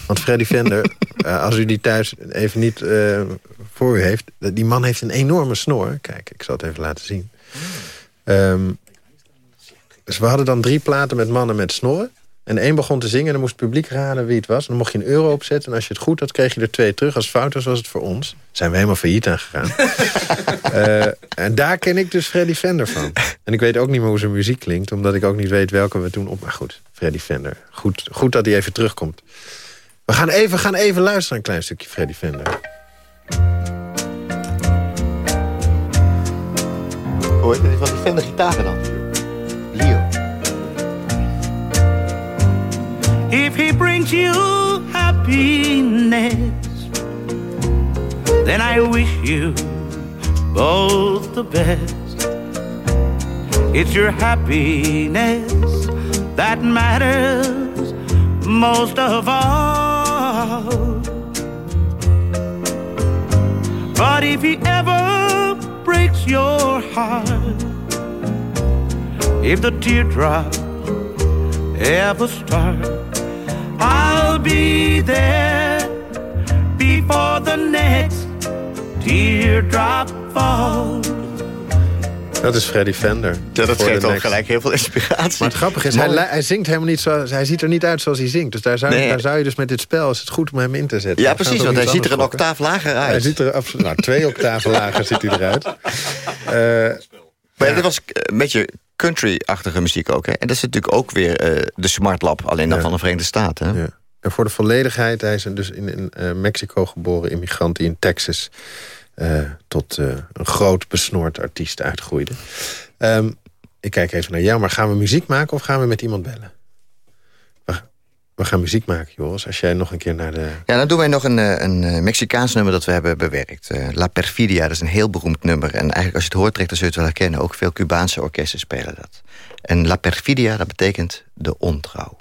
[SPEAKER 3] Want Freddy Fender, uh, als u die thuis even niet uh, voor u heeft... die man heeft een enorme snor. Kijk, ik zal het even laten zien. Um, dus we hadden dan drie platen met mannen met snorren. En één begon te zingen en dan moest het publiek raden wie het was. En dan mocht je een euro opzetten. En als je het goed had, kreeg je er twee terug. Als het fout was, was het voor ons. Zijn we helemaal failliet aan gegaan. Eh, en daar ken ik dus Freddy Fender van. En ik weet ook niet meer hoe zijn muziek klinkt. Omdat ik ook niet weet welke we toen op... Maar goed, Freddy Fender. Goed, goed dat hij even terugkomt. We gaan even, gaan even luisteren een klein stukje Freddy Fender.
[SPEAKER 6] Hoor je van die Fender gitaren dan?
[SPEAKER 5] If he brings you happiness, then I wish you both the best. It's your happiness that matters most of all. But if he ever breaks your heart, if the teardrop ever start, be there before the next teardrop falls.
[SPEAKER 3] Dat is Freddy Fender.
[SPEAKER 6] Ja, dat geeft
[SPEAKER 3] next.
[SPEAKER 6] gelijk heel veel inspiratie.
[SPEAKER 3] Maar het grappige is, hij, hij zingt helemaal niet zoals... Hij ziet er niet uit zoals hij zingt. Dus daar zou,
[SPEAKER 6] Nee.
[SPEAKER 3] daar zou je dus met dit spel... is het goed om hem in te zetten.
[SPEAKER 6] Ja,
[SPEAKER 3] Hij
[SPEAKER 6] precies, want hij ziet er een octaaf lager
[SPEAKER 3] Hij
[SPEAKER 6] uit.
[SPEAKER 3] ziet er absoluut... Nou, twee octaven lager ziet hij eruit. Eh,
[SPEAKER 6] Maar
[SPEAKER 3] Ja.
[SPEAKER 6] dit was eh, een beetje country-achtige muziek ook. Hè? En dat is natuurlijk ook weer eh, de Smart Lab, alleen dan
[SPEAKER 3] Ja.
[SPEAKER 6] van de Verenigde Staten.
[SPEAKER 3] Ja. En voor de volledigheid, hij is een- dus in, in eh, Mexico geboren immigrant... die in Texas eh, tot eh, een groot besnoord artiest uitgroeide. Ehm, ik kijk even naar jou, maar gaan we muziek maken of gaan we met iemand bellen? We, we gaan muziek maken, Joris. Als jij nog een keer naar de...
[SPEAKER 6] Ja, dan doen wij nog een, een Mexicaans nummer dat we hebben bewerkt. La Perfidia, dat is een heel beroemd nummer. En eigenlijk als je het hoort, trekt, dan zul je het wel herkennen. Ook veel Cubaanse orkesten spelen dat. En La Perfidia, dat betekent de ontrouw.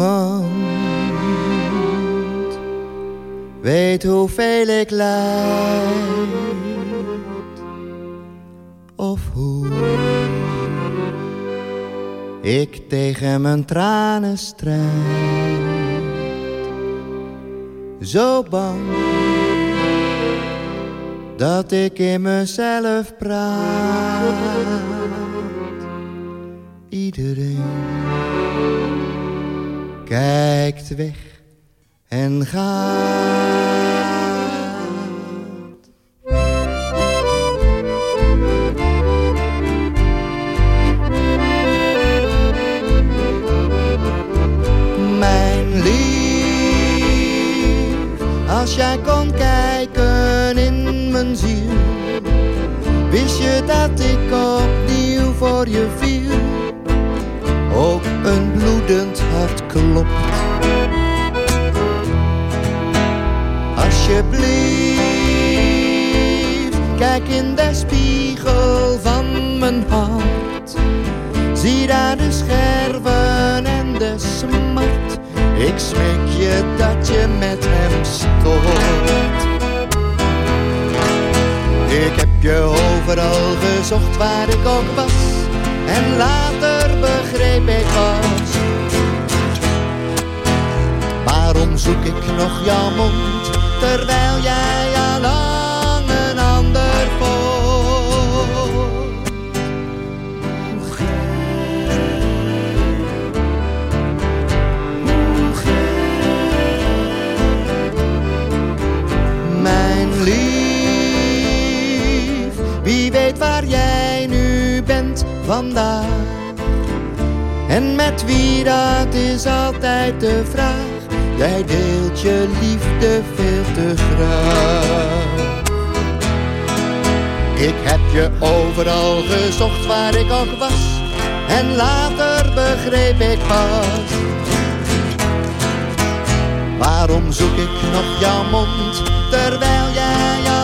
[SPEAKER 5] Niemand weet hoeveel ik lijd of hoe ik tegen mijn tranen strijd. Zo bang dat ik in mezelf praat. Iedereen kijkt weg en gaat. Mijn lief, als jij klopt. Alsjeblieft, kijk in de spiegel van mijn hart. Zie daar de scherven en de smart. Ik smeek je dat je met hem stort. Ik heb je overal gezocht waar ik ook was. En later begreep ik pas. Zoek ik nog jouw mond, terwijl jij al lang een ander volgt? Mijn lief, wie weet waar jij nu bent vandaag. En met wie dat is altijd de vraag. Jij deelt je liefde veel te graag. Ik heb je overal gezocht waar ik ook was. En later begreep ik pas. Waarom zoek ik nog jouw mond, terwijl jij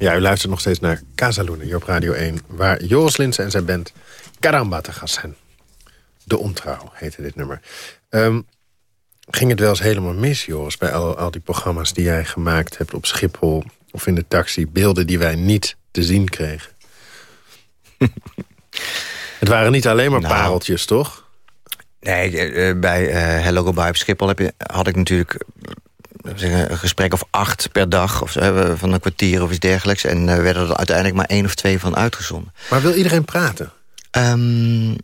[SPEAKER 3] Ja, u luistert nog steeds naar Casaluna hier op Radio 1... waar Joris Linsen en zijn band Caramba te gast zijn. De Ontrouw heette dit nummer. Ehm, ging het wel eens helemaal mis, Joris... bij al, al die programma's die jij gemaakt hebt op Schiphol... of in de taxi, beelden die wij niet te zien kregen? het waren niet alleen maar
[SPEAKER 6] Nou.
[SPEAKER 3] pareltjes, toch?
[SPEAKER 6] Nee, eh, eh, bij eh Hello Goodbye op Schiphol heb je, had ik natuurlijk een gesprek of acht per dag... Of, zo, van een kwartier of iets dergelijks. En eh, werden er uiteindelijk maar één of twee van uitgezonden.
[SPEAKER 3] Maar wil iedereen praten?
[SPEAKER 6] Ehm,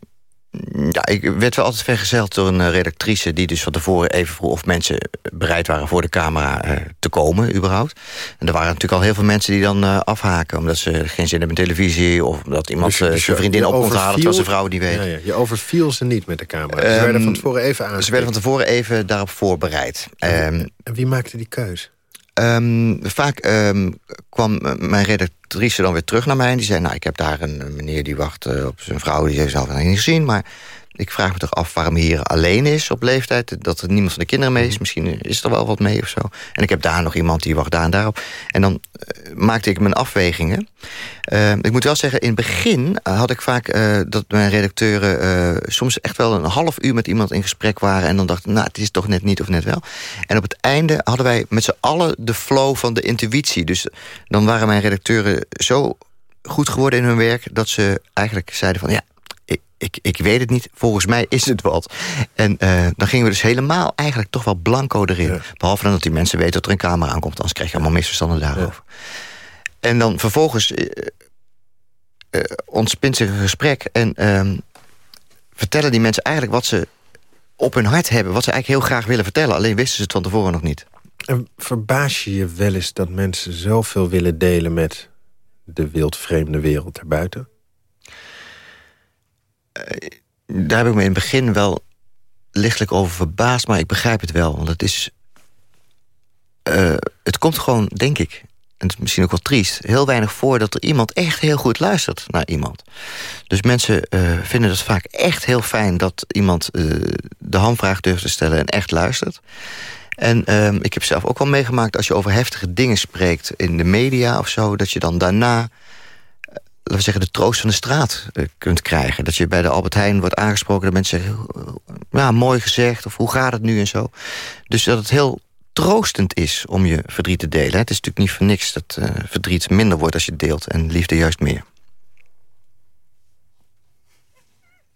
[SPEAKER 6] ja, ik werd wel altijd vergezeld door een eh, redactrice... die dus van tevoren even vroeg of mensen bereid waren voor de camera eh, te komen, überhaupt. En er waren natuurlijk al heel veel mensen die dan eh, afhaken... omdat ze geen zin hebben in televisie... of omdat iemand
[SPEAKER 3] Dus dus
[SPEAKER 6] zijn vriendin op kon halen... terwijl zijn vrouw niet weet.
[SPEAKER 3] Ja, ja, je overviel ze niet met de camera. Ze
[SPEAKER 6] Ehm,
[SPEAKER 3] werden van tevoren even aan.
[SPEAKER 6] Ze werden van tevoren even daarop voorbereid. Ehm,
[SPEAKER 3] En wie maakte die keus?
[SPEAKER 6] Ehm, vaak ehm, kwam eh, mijn redactrice dan weer terug naar mij... en die zei, nou, ik heb daar een, meneer die wacht eh, op zijn vrouw... die heeft zelf nog niet gezien, maar ik vraag me toch af... waarom hij hier alleen is op leeftijd, dat er niemand van de kinderen mee is. Misschien is er wel wat mee of zo. En ik heb daar nog iemand die wacht daar en daarop. En dan eh, maakte ik mijn afwegingen. Ehm, ik moet wel zeggen, in het begin had ik vaak... eh, dat mijn redacteuren eh, soms echt wel een half uur met iemand in gesprek waren... en dan dachten, nou, het is toch net niet of net wel. En op het einde hadden wij met z'n allen de flow van de intuïtie. Dus dan waren mijn redacteuren zo goed geworden in hun werk... dat ze eigenlijk zeiden van, ja, ik, ik, weet het niet. Volgens mij is het wat. En eh, dan gingen we dus helemaal eigenlijk toch wel blanco erin.
[SPEAKER 3] Ja.
[SPEAKER 6] Behalve dan dat die mensen weten dat er een camera aankomt. Anders krijg je allemaal misverstanden daarover. En dan vervolgens eh, ontspint zich een gesprek... en ehm, vertellen die mensen eigenlijk wat ze op hun hart hebben... wat ze eigenlijk heel graag willen vertellen. Alleen wisten ze het van tevoren nog niet.
[SPEAKER 3] En verbaas je je wel eens dat mensen zoveel willen delen met de wildvreemde wereld erbuiten?
[SPEAKER 6] Daar heb ik me in het begin wel lichtelijk over verbaasd... maar ik begrijp het wel, want het is... eh, het komt gewoon, denk ik, en het is misschien ook wel triest... heel weinig voor dat er iemand echt heel goed luistert naar iemand. Dus mensen eh, vinden het vaak echt heel fijn... dat iemand eh, de hamvraag durft te stellen en echt luistert. En ehm, ik heb zelf ook wel meegemaakt... als je over heftige dingen spreekt in de media of zo... dat je dan daarna laten we zeggen, de troost van de straat eh, kunt krijgen. Dat je bij de Albert Heijn wordt aangesproken... dat mensen zeggen, ja, mooi gezegd, of hoe gaat het nu en zo. Dus dat het heel troostend is om je verdriet te delen. Het is natuurlijk niet voor niks dat eh, verdriet minder wordt als je deelt... en liefde juist meer.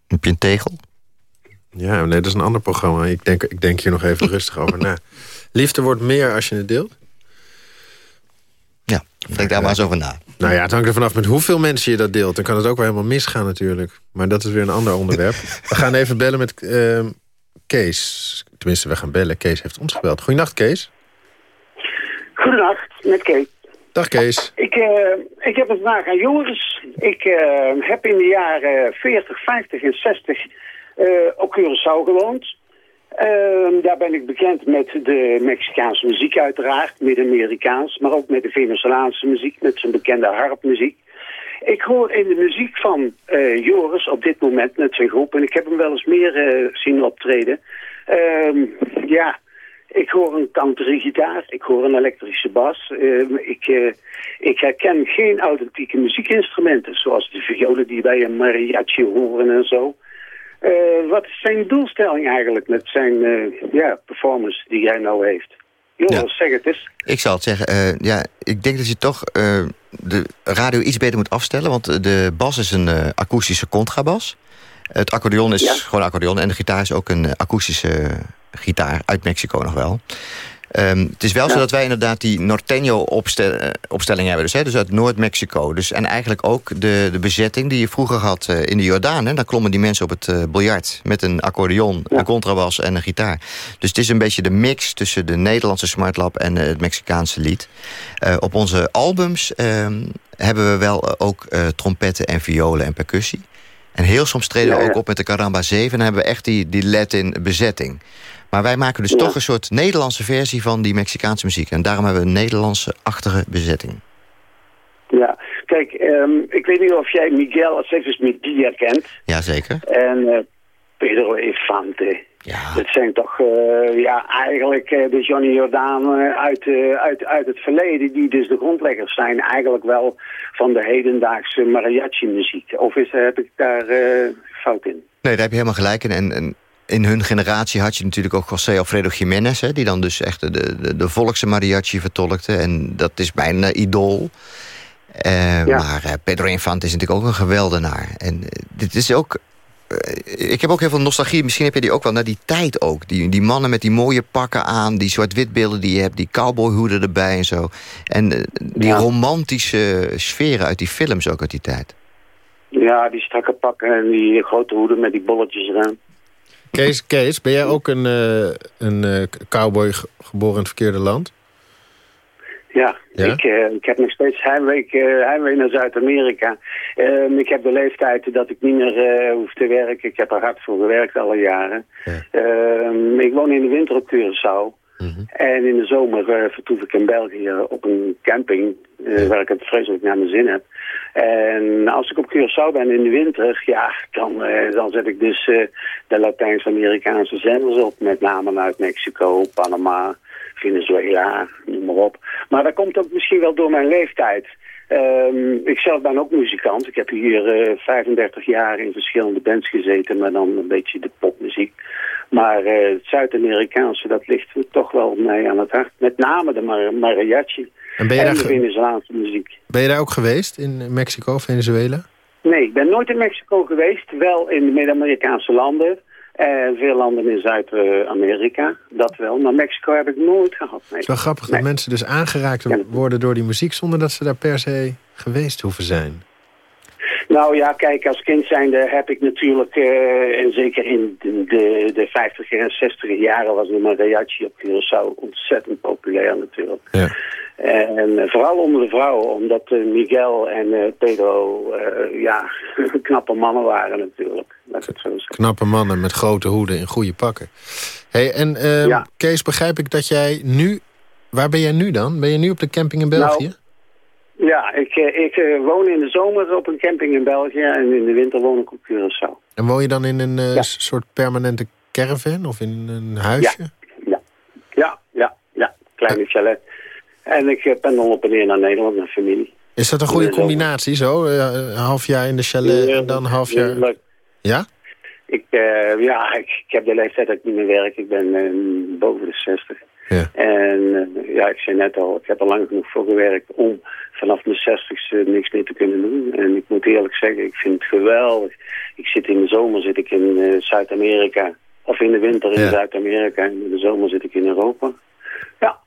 [SPEAKER 6] Heb je een tegel?
[SPEAKER 3] Ja, nee, dat is een ander programma. Ik denk, ik denk hier nog even rustig over na. Liefde wordt meer als je het deelt?
[SPEAKER 6] Ja, denk daar maar eens over na.
[SPEAKER 3] Nou ja, het hangt er vanaf met hoeveel mensen je dat deelt. Dan kan het ook wel helemaal misgaan natuurlijk. Maar dat is weer een ander onderwerp. We gaan even bellen met ehm, Kees. Tenminste, we gaan bellen. Kees heeft ons gebeld. Goedenacht, Kees.
[SPEAKER 9] Goedenacht, met Kees.
[SPEAKER 3] Dag, Kees.
[SPEAKER 9] Ik, eh, ik heb een vraag aan Joris. Ik eh, heb in de jaren 40, 50 en 60 eh, op Curaçao gewoond. Ehm, daar ben ik bekend met de Mexicaanse muziek uiteraard, Midden-Amerikaans, maar ook met de Venezolaanse muziek, met zijn bekende harpmuziek. Ik hoor in de muziek van eh, Joris op dit moment met zijn groep, en ik heb hem wel eens meer eh, zien optreden. Ehm, ja, ik hoor een country gitaar, ik hoor een elektrische bas. Ehm, ik, eh, ik herken geen authentieke muziekinstrumenten, zoals de violen die bij een mariachi horen en zo. Eh, wat is zijn doelstelling eigenlijk met zijn eh, ja, performance die hij nou heeft? Joris, zeg het eens.
[SPEAKER 6] Ik zal het zeggen, eh, ja, ik denk dat je toch de radio iets beter moet afstellen... want de bas is een akoestische contrabas. Het accordeon is
[SPEAKER 9] Ja.
[SPEAKER 6] gewoon accordeon... en de gitaar is ook een akoestische gitaar uit Mexico nog wel. Ehm, het is wel zo dat wij inderdaad die Norteño-opstelling hebben. Dus, hè, dus uit Noord-Mexico. Dus, en eigenlijk ook de, de bezetting die je vroeger had eh, in de Jordaan. Hè. Dan klommen die mensen op het eh, biljart met een accordeon, een contrabas en een gitaar. Dus het is een beetje de mix tussen de Nederlandse smartlap en eh, het Mexicaanse lied. Eh, op onze albums ehm, hebben we wel eh, ook eh, trompetten en violen en percussie. En heel soms treden we
[SPEAKER 9] Ja,
[SPEAKER 6] ook op met de Caramba 7... en dan hebben we echt die, die Latin bezetting. Maar wij maken dus
[SPEAKER 9] Ja.
[SPEAKER 6] toch een soort Nederlandse versie van die Mexicaanse muziek. En daarom hebben we een Nederlandse-achtige bezetting.
[SPEAKER 9] Ja, kijk, ehm, ik weet niet of jij Miguel Aceves Medina kent.
[SPEAKER 6] Jazeker.
[SPEAKER 9] En Pedro Infante.
[SPEAKER 6] Ja.
[SPEAKER 9] Dat zijn toch eh, ja, eigenlijk eh, de Johnny Jordaan eh, uit, eh, uit, uit het verleden... die dus de grondleggers zijn eigenlijk wel van de hedendaagse mariachi-muziek. Of is, heb ik daar eh, fout in?
[SPEAKER 6] Nee, daar heb je helemaal gelijk in. En, en in hun generatie had je natuurlijk ook José Alfredo Jiménez... Hè, die dan dus echt de, de, de volkse mariachi vertolkte. En dat is mijn eh, idool. Eh,
[SPEAKER 9] Ja.
[SPEAKER 6] Maar eh, Pedro Infante is natuurlijk ook een geweldenaar. En eh, dit is ook... ik heb ook heel veel nostalgie. Misschien heb je die ook wel naar die tijd ook. Die, die mannen met die mooie pakken aan. Die zwart-witbeelden die je hebt. Die cowboyhoeden erbij en zo. En die
[SPEAKER 9] Ja.
[SPEAKER 6] romantische sferen uit die films ook uit die tijd.
[SPEAKER 9] Ja, die strakke pakken en die grote hoeden met die bolletjes eraan.
[SPEAKER 3] Kees, Kees, ben jij ook een, eh, een eh, cowboy ge- geboren in het verkeerde land?
[SPEAKER 9] Ja,
[SPEAKER 3] Ja?
[SPEAKER 9] Ik, eh, ik heb nog steeds heimwee, heimwee naar Zuid-Amerika. Ehm, ik heb de leeftijd dat ik niet meer hoef te werken. Ik heb er hard voor gewerkt alle jaren.
[SPEAKER 3] Ja.
[SPEAKER 9] Ehm, ik woon in de winter op Curaçao.
[SPEAKER 3] Mhm.
[SPEAKER 9] En in de zomer eh, vertoef ik in België op een camping, eh, waar ik het vreselijk naar mijn zin heb. En als ik op Curaçao ben in de winter, ja, dan, eh, dan zet ik dus de Latijns-Amerikaanse zenders op. Met name uit Mexico, Panama, Venezuela, noem maar op. Maar dat komt ook misschien wel door mijn leeftijd. Ehm, ik zelf ben ook muzikant. Ik heb hier eh, 35 jaar in verschillende bands gezeten, maar dan een beetje de popmuziek. Maar eh, het Zuid-Amerikaanse, dat ligt toch wel mij aan het hart. Met name de mar mariachi
[SPEAKER 3] En ben je,
[SPEAKER 9] en
[SPEAKER 3] daar
[SPEAKER 9] de Venezolaanse muziek.
[SPEAKER 3] ben je daar ook geweest in Mexico, Venezuela?
[SPEAKER 9] Nee, ik ben nooit in Mexico geweest. Wel in de Midden-Amerikaanse landen. En veel landen in Zuid-Amerika. Dat wel. Maar Mexico heb ik nooit gehad. Nee.
[SPEAKER 3] Het is wel grappig
[SPEAKER 9] Nee.
[SPEAKER 3] dat mensen dus aangeraakt worden door die muziek... zonder dat ze daar per se geweest hoeven zijn.
[SPEAKER 9] Nou ja, kijk, als kind zijnde heb ik natuurlijk, eh, en zeker in de, de, de 50 en 60 jaren was de mariachi op Curaçao ontzettend populair natuurlijk.
[SPEAKER 3] Ja.
[SPEAKER 9] En eh, vooral onder de vrouwen, omdat eh, Miguel en Pedro, ja, knappe mannen waren natuurlijk. Laat ik het zo zeggen.
[SPEAKER 3] Knappe mannen met grote hoeden in goede pakken. Hey, en ehm,
[SPEAKER 9] Ja.
[SPEAKER 3] Kees, begrijp ik dat jij nu... Waar ben jij nu dan? Ben je nu op de camping in België?
[SPEAKER 9] Nou, Ja, ik, eh, ik eh, woon in de zomer op een camping in België en in de winter woon ik op Curaçao.
[SPEAKER 3] En woon je dan in een eh,
[SPEAKER 9] Ja.
[SPEAKER 3] soort permanente caravan of in een huisje?
[SPEAKER 9] Ja, ja, ja, kleine chalet. En ik pendel op en neer naar Nederland met familie.
[SPEAKER 3] Is dat een goede combinatie zo? Een half jaar in de chalet en dan half jaar...
[SPEAKER 9] Leuk.
[SPEAKER 3] Ja?
[SPEAKER 9] Ik, eh, ja, ik, ik heb de leeftijd dat ik niet meer werk. Ik ben boven de 60.
[SPEAKER 3] Ja.
[SPEAKER 9] En eh, ja, ik zei net al, ik heb er lang genoeg voor gewerkt om vanaf mijn 60ste niks meer te kunnen doen. En ik moet eerlijk zeggen, ik vind het geweldig. Ik zit in de zomer zit ik in eh, Zuid-Amerika. Of in de winter in
[SPEAKER 3] Ja.
[SPEAKER 9] Zuid-Amerika. En in de zomer zit ik in Europa. Ja,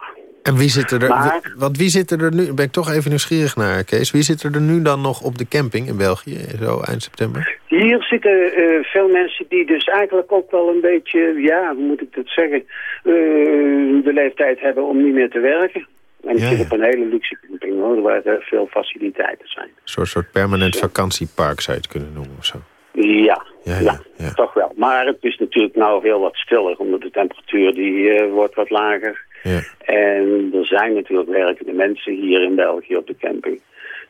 [SPEAKER 3] En wie zit er...
[SPEAKER 9] Maar-
[SPEAKER 3] wie- Want wie zit er nu... Ben ik toch even nieuwsgierig naar, Kees. Wie zit er nu dan nog op de camping in België, zo eind september?
[SPEAKER 9] Hier zitten eh, veel mensen die dus eigenlijk ook wel een beetje, ja, hoe moet ik dat zeggen, eh, de leeftijd hebben om niet meer te werken. En ik
[SPEAKER 3] Ja,
[SPEAKER 9] zit
[SPEAKER 3] ja.
[SPEAKER 9] op een hele luxe camping hoor, waar er veel faciliteiten zijn.
[SPEAKER 3] Een soort, soort permanent vakantiepark zou je het kunnen noemen of zo.
[SPEAKER 9] Ja,
[SPEAKER 3] Ja,
[SPEAKER 9] ja,
[SPEAKER 3] ja, ja.
[SPEAKER 9] toch wel. Maar het is natuurlijk nou heel wat stiller, omdat de temperatuur die eh, wordt wat lager.
[SPEAKER 3] Ja.
[SPEAKER 9] En er zijn natuurlijk werkende mensen hier in België op de camping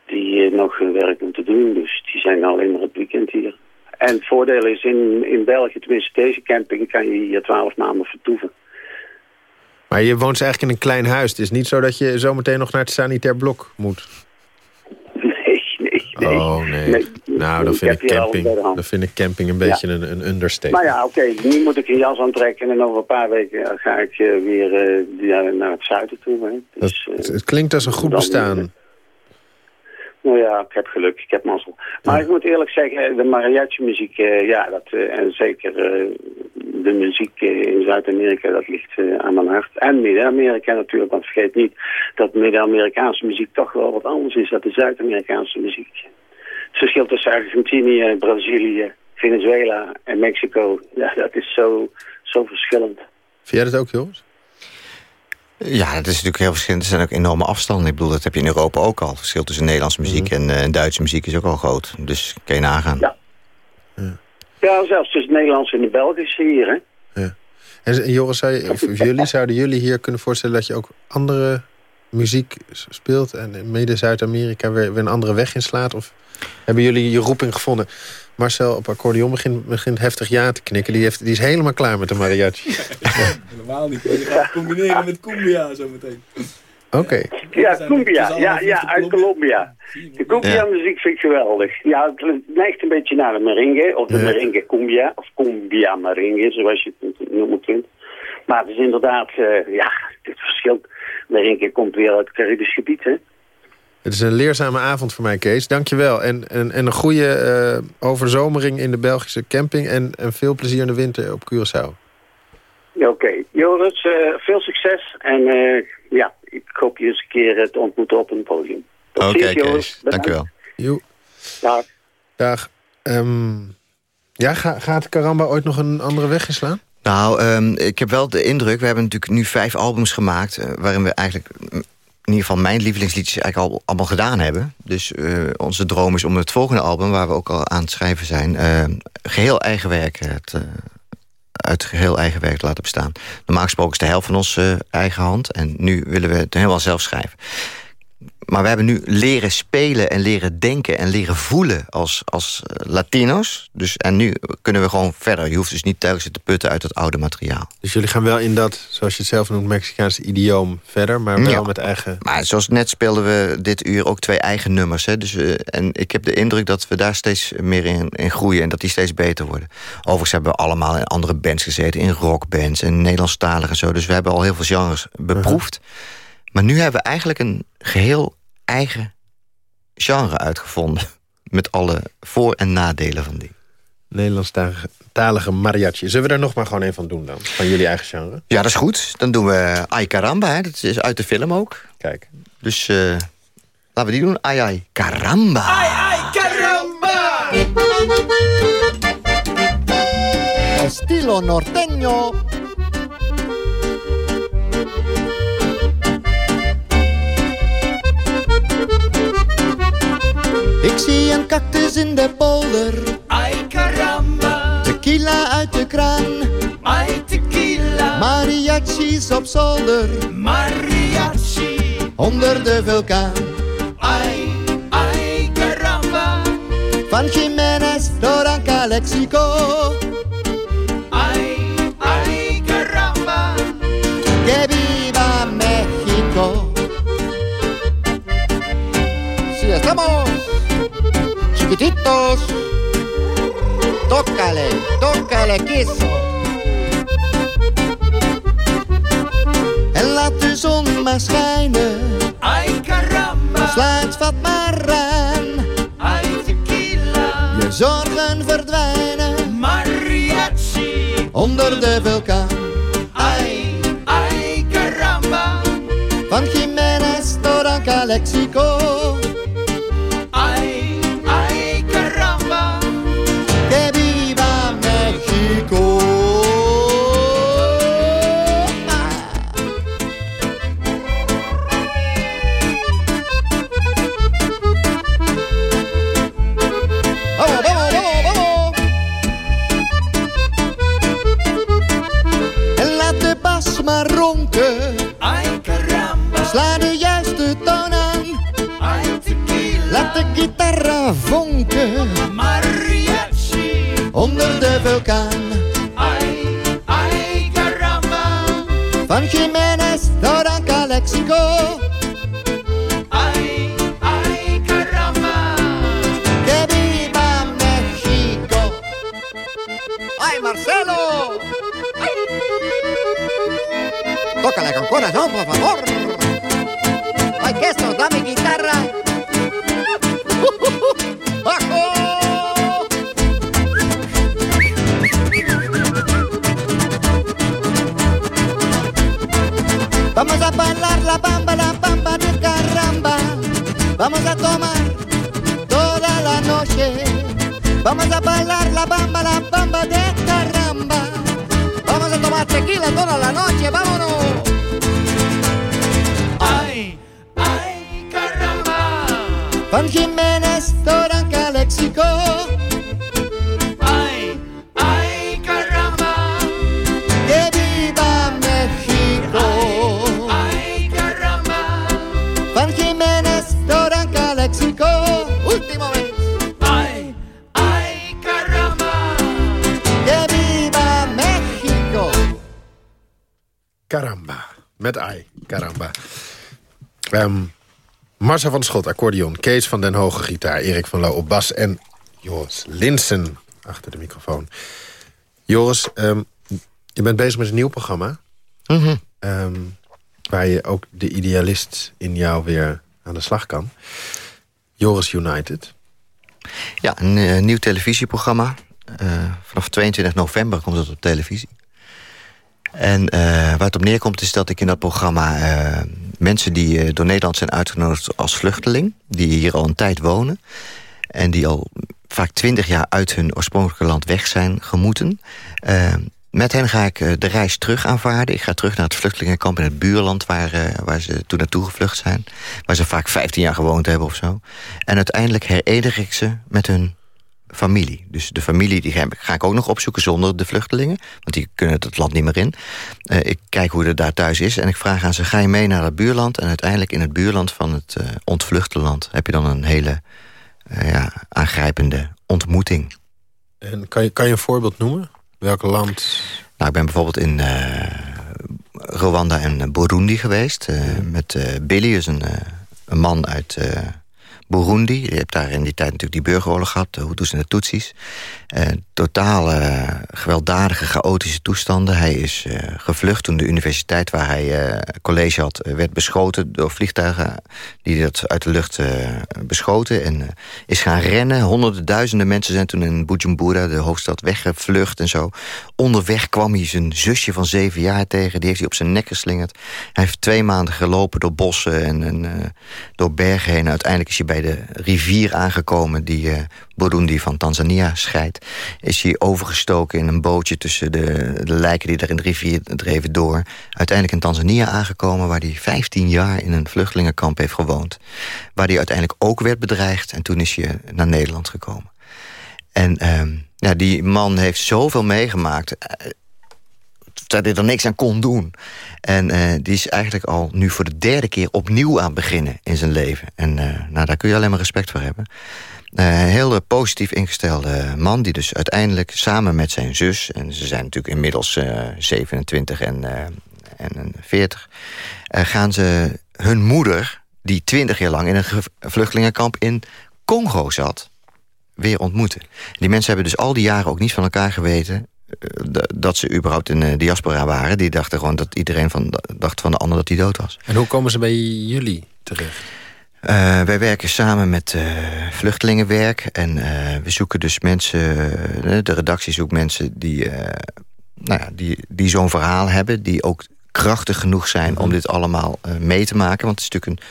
[SPEAKER 9] die eh, nog hun werk moeten doen. Dus die zijn alleen maar het weekend hier. En het voordeel is in, in België, tenminste deze camping, kan je hier twaalf maanden vertoeven.
[SPEAKER 3] Maar je woont eigenlijk in een klein huis. Het is niet zo dat je zometeen nog naar het sanitair blok moet.
[SPEAKER 9] Nee.
[SPEAKER 3] Oh, nee.
[SPEAKER 9] Nee.
[SPEAKER 3] Nou, dan vind ik, camping, dan vind ik camping een beetje een, een understatement.
[SPEAKER 9] Maar ja, oké, nu moet ik een jas aantrekken en over een paar weken ga ik eh, weer eh, naar het zuiden toe. Hè. Dus, eh,
[SPEAKER 3] het, klinkt als een goed bestaan.
[SPEAKER 9] Nou ja, ik heb geluk, ik heb mazzel. Maar ik moet eerlijk zeggen, de mariachi-muziek, eh, ja, dat, eh, en zeker eh, de muziek eh, in Zuid-Amerika, dat ligt eh, aan mijn hart. En Midden-Amerika natuurlijk, want vergeet niet dat Midden-Amerikaanse muziek toch wel wat anders is dan de Zuid-Amerikaanse muziek. Het verschil tussen Argentinië, Brazilië, Venezuela en Mexico, ja, dat is zo, zo verschillend.
[SPEAKER 3] Vind jij dat ook, Joris?
[SPEAKER 6] Ja, het is natuurlijk heel verschillend. Er zijn ook enorme afstanden. Ik bedoel, dat heb je in Europa ook al. Het verschil tussen Nederlandse muziek en, eh, en Duitse muziek is ook al groot. Dus kan je nagaan.
[SPEAKER 9] Ja. Ja, zelfs tussen het Nederlands en de Belgische hier, hè.
[SPEAKER 3] En, en Joris, zou je, of jullie, zouden jullie hier kunnen voorstellen dat je ook andere muziek speelt... en mede Zuid-Amerika weer, weer een andere weg inslaat? Of hebben jullie je roeping gevonden? Marcel op accordeon begint, begint heftig ja te knikken. Die, heeft, die is helemaal klaar met de mariachi.
[SPEAKER 4] Helemaal niet. Je gaat combineren met cumbia zometeen.
[SPEAKER 3] Oké.
[SPEAKER 9] Ja, cumbia. Ja, ja, uit Colombia. De cumbia-muziek vind ik geweldig. Ja, het neigt een beetje naar de merengue, of de
[SPEAKER 3] Ja.
[SPEAKER 9] merengue cumbia, of cumbia merengue, zoals je het noemen kunt. Maar het is inderdaad, eh, ja, het verschilt. Merengue komt weer uit het Caribisch gebied, hè.
[SPEAKER 3] Het is een leerzame avond voor mij, Kees. Dankjewel. En, en, en een goede eh, overzomering in de Belgische camping... En, en veel plezier in de winter op Curaçao.
[SPEAKER 9] Ja, Oké, Joris, eh, veel succes. En eh, ja, ik hoop je eens een keer te ontmoeten op een podium.
[SPEAKER 6] Oké,
[SPEAKER 9] Joris.
[SPEAKER 6] Kees.
[SPEAKER 9] Bedankt.
[SPEAKER 6] Dankjewel.
[SPEAKER 3] Joe.
[SPEAKER 9] Dag.
[SPEAKER 3] Dag. Ehm, ja, ga- gaat Caramba ooit nog een andere weg inslaan?
[SPEAKER 6] Nou, ehm, ik heb wel de indruk... we hebben natuurlijk nu vijf albums gemaakt... eh, waarin we eigenlijk, mm, in ieder geval mijn lievelingsliedjes... eigenlijk al allemaal gedaan hebben. Dus eh, onze droom is om het volgende album... waar we ook al aan het schrijven zijn... eh, geheel eigen werk uit geheel eigen werk te laten bestaan. Normaal gesproken is de helft van ons eigen hand... en nu willen we het helemaal zelf schrijven. Maar we hebben nu leren spelen en leren denken en leren voelen als, als eh, Latino's. Dus, en nu kunnen we gewoon verder. Je hoeft dus niet telkens te putten uit het oude materiaal.
[SPEAKER 3] Dus jullie gaan wel in dat, zoals je het zelf noemt, Mexicaanse idioom verder... maar wel
[SPEAKER 6] Ja.
[SPEAKER 3] met eigen...
[SPEAKER 6] Maar zoals net speelden we dit uur ook twee eigen nummers. Hè? Dus, eh, en ik heb de indruk dat we daar steeds meer in, in groeien... en dat die steeds beter worden. Overigens hebben we allemaal in andere bands gezeten. In rockbands en Nederlandstalig en zo. Dus we hebben al heel veel genres beproefd. Maar nu hebben we eigenlijk een geheel eigen genre uitgevonden. Met alle voor- en nadelen van die.
[SPEAKER 3] Nederlandstalige talige mariachi. Zullen we daar nog maar gewoon een van doen dan? Van jullie eigen genre?
[SPEAKER 6] Ja, dat is goed. Dan doen we Ay Caramba. Hè? Dat is uit de film ook.
[SPEAKER 3] Kijk.
[SPEAKER 6] Dus eh, laten we die doen. Ay Ay Caramba.
[SPEAKER 5] Estilo norteño. Ik zie een cactus in de polder.
[SPEAKER 10] Ay caramba,
[SPEAKER 5] Tequila uit de kraan.
[SPEAKER 10] ay tequila,
[SPEAKER 5] Mariachis op zolder.
[SPEAKER 10] mariachi.
[SPEAKER 5] Onder de vulkaan.
[SPEAKER 10] Ay, ay caramba,
[SPEAKER 5] Van Jiménez door aan Calexico.
[SPEAKER 10] ay, ay caramba.
[SPEAKER 5] Que viva México. Si estamos chiquititos, tócale, tócale, quiso. En laat de zon maar schijnen,
[SPEAKER 10] Ay caramba,
[SPEAKER 5] sluit wat maar aan.
[SPEAKER 10] ay tequila,
[SPEAKER 5] Je zorgen verdwijnen
[SPEAKER 10] mariachi.
[SPEAKER 5] onder de vulkaan.
[SPEAKER 10] Ay, ay caramba,
[SPEAKER 5] Van Jiménez aan Calexico. cada toda la noche, vamos.
[SPEAKER 3] Ehm, Marcel van der Schot, accordeon. Kees van den Hoge, gitaar. Erik van Loo op bas. En Joris Linsen achter de microfoon. Joris, ehm, je bent bezig met een nieuw programma.
[SPEAKER 6] Mhm.
[SPEAKER 3] Ehm, waar je ook de idealist in jou weer aan de slag kan. Joris United.
[SPEAKER 6] Ja, een eh, nieuw televisieprogramma. Eh, vanaf 22 november komt het op televisie. En eh, waar het op neerkomt is dat ik in dat programma... mensen die eh, door Nederland zijn uitgenodigd als vluchteling... die hier al een tijd wonen... en die al vaak twintig jaar uit hun oorspronkelijke land weg zijn gemoeten... eh, met hen ga ik eh, de reis terug aanvaarden. Ik ga terug naar het vluchtelingenkamp in het buurland... waar, waar ze toen naartoe gevlucht zijn. Waar ze vaak 15 jaar gewoond hebben of zo. En uiteindelijk herenig ik ze met hun familie. Dus de familie die ga ik- ook nog opzoeken zonder de vluchtelingen. Want die kunnen het land niet meer in. Eh, ik kijk hoe het daar thuis is. En ik vraag aan ze, ga je mee naar het buurland? En uiteindelijk in het buurland van het eh ontvluchte land... heb je dan een hele eh, ja, aangrijpende ontmoeting.
[SPEAKER 3] En kan je, kan je een voorbeeld noemen? Welk land?
[SPEAKER 6] Nou, ik ben bijvoorbeeld in Rwanda en Burundi geweest. Met Billy, is een, een man uit Burundi. Je hebt daar in die tijd natuurlijk die burgeroorlog gehad. De Hutus en de Tutsis. Totaal eh, gewelddadige, chaotische toestanden. Hij is eh, gevlucht toen de universiteit waar hij eh, college had... werd beschoten door vliegtuigen die dat uit de lucht beschoten. En is gaan rennen. Honderden duizenden mensen zijn toen in Bujumbura, de hoofdstad, weggevlucht en zo. Onderweg kwam hij zijn zusje van zeven jaar tegen. Die heeft hij op zijn nek geslingerd. Hij heeft twee maanden gelopen door bossen en, en door bergen heen. Uiteindelijk is hij bij de rivier aangekomen die eh, Burundi van Tanzania scheidt. Is hij overgestoken in een bootje tussen de, de lijken die daar in de rivier dreven door. Uiteindelijk in Tanzania aangekomen waar hij 15 jaar in een vluchtelingenkamp heeft gewoond. Waar hij uiteindelijk ook werd bedreigd en toen is hij naar Nederland gekomen. En ehm, ja, die man heeft zoveel meegemaakt eh, dat hij er niks aan kon doen. En eh, die is eigenlijk al nu voor de derde keer opnieuw aan het beginnen in zijn leven. En eh, nou, daar kun je alleen maar respect voor hebben. Eh, een heel positief ingestelde man die dus uiteindelijk samen met zijn zus... en ze zijn natuurlijk inmiddels eh 27 en, en 40... eh, gaan ze hun moeder, die 20 jaar lang in een ge- vluchtelingenkamp in Congo zat weer ontmoeten. Die mensen hebben dus al die jaren ook niet van elkaar geweten... eh, dat ze überhaupt in de diaspora waren. Die dachten gewoon dat iedereen van, dacht van de ander dat hij dood was.
[SPEAKER 3] En hoe komen ze bij jullie terecht?
[SPEAKER 6] Eh, wij werken samen met eh, vluchtelingenwerk. En eh, we zoeken dus mensen... eh, de redactie zoekt mensen die, eh, nou ja, die, die zo'n verhaal hebben... die ook krachtig genoeg zijn om dit allemaal eh, mee te maken. Want het is natuurlijk een,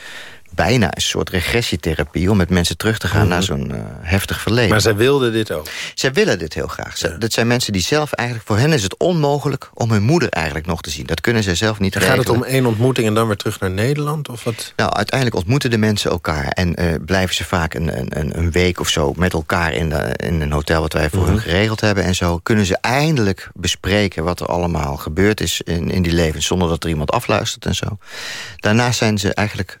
[SPEAKER 6] bijna een soort regressietherapie... om met mensen terug te gaan naar zo'n eh, heftig verleden.
[SPEAKER 3] Maar zij wilden dit ook.
[SPEAKER 6] Zij willen dit heel graag. Dat zijn mensen die zelf eigenlijk... Voor hen is het onmogelijk om hun moeder eigenlijk nog te zien. Dat kunnen zij zelf niet
[SPEAKER 3] En gaat het
[SPEAKER 6] regelen.
[SPEAKER 3] om één ontmoeting en dan weer terug naar Nederland? Of wat?
[SPEAKER 6] Nou, uiteindelijk ontmoeten de mensen elkaar... en eh, blijven ze vaak een, een, een week of zo met elkaar in, de, in een hotel... wat wij voor
[SPEAKER 3] Mhm.
[SPEAKER 6] hun geregeld hebben en zo... kunnen ze eindelijk bespreken wat er allemaal gebeurd is in, in die levens... zonder dat er iemand afluistert en zo. Daarna zijn ze eigenlijk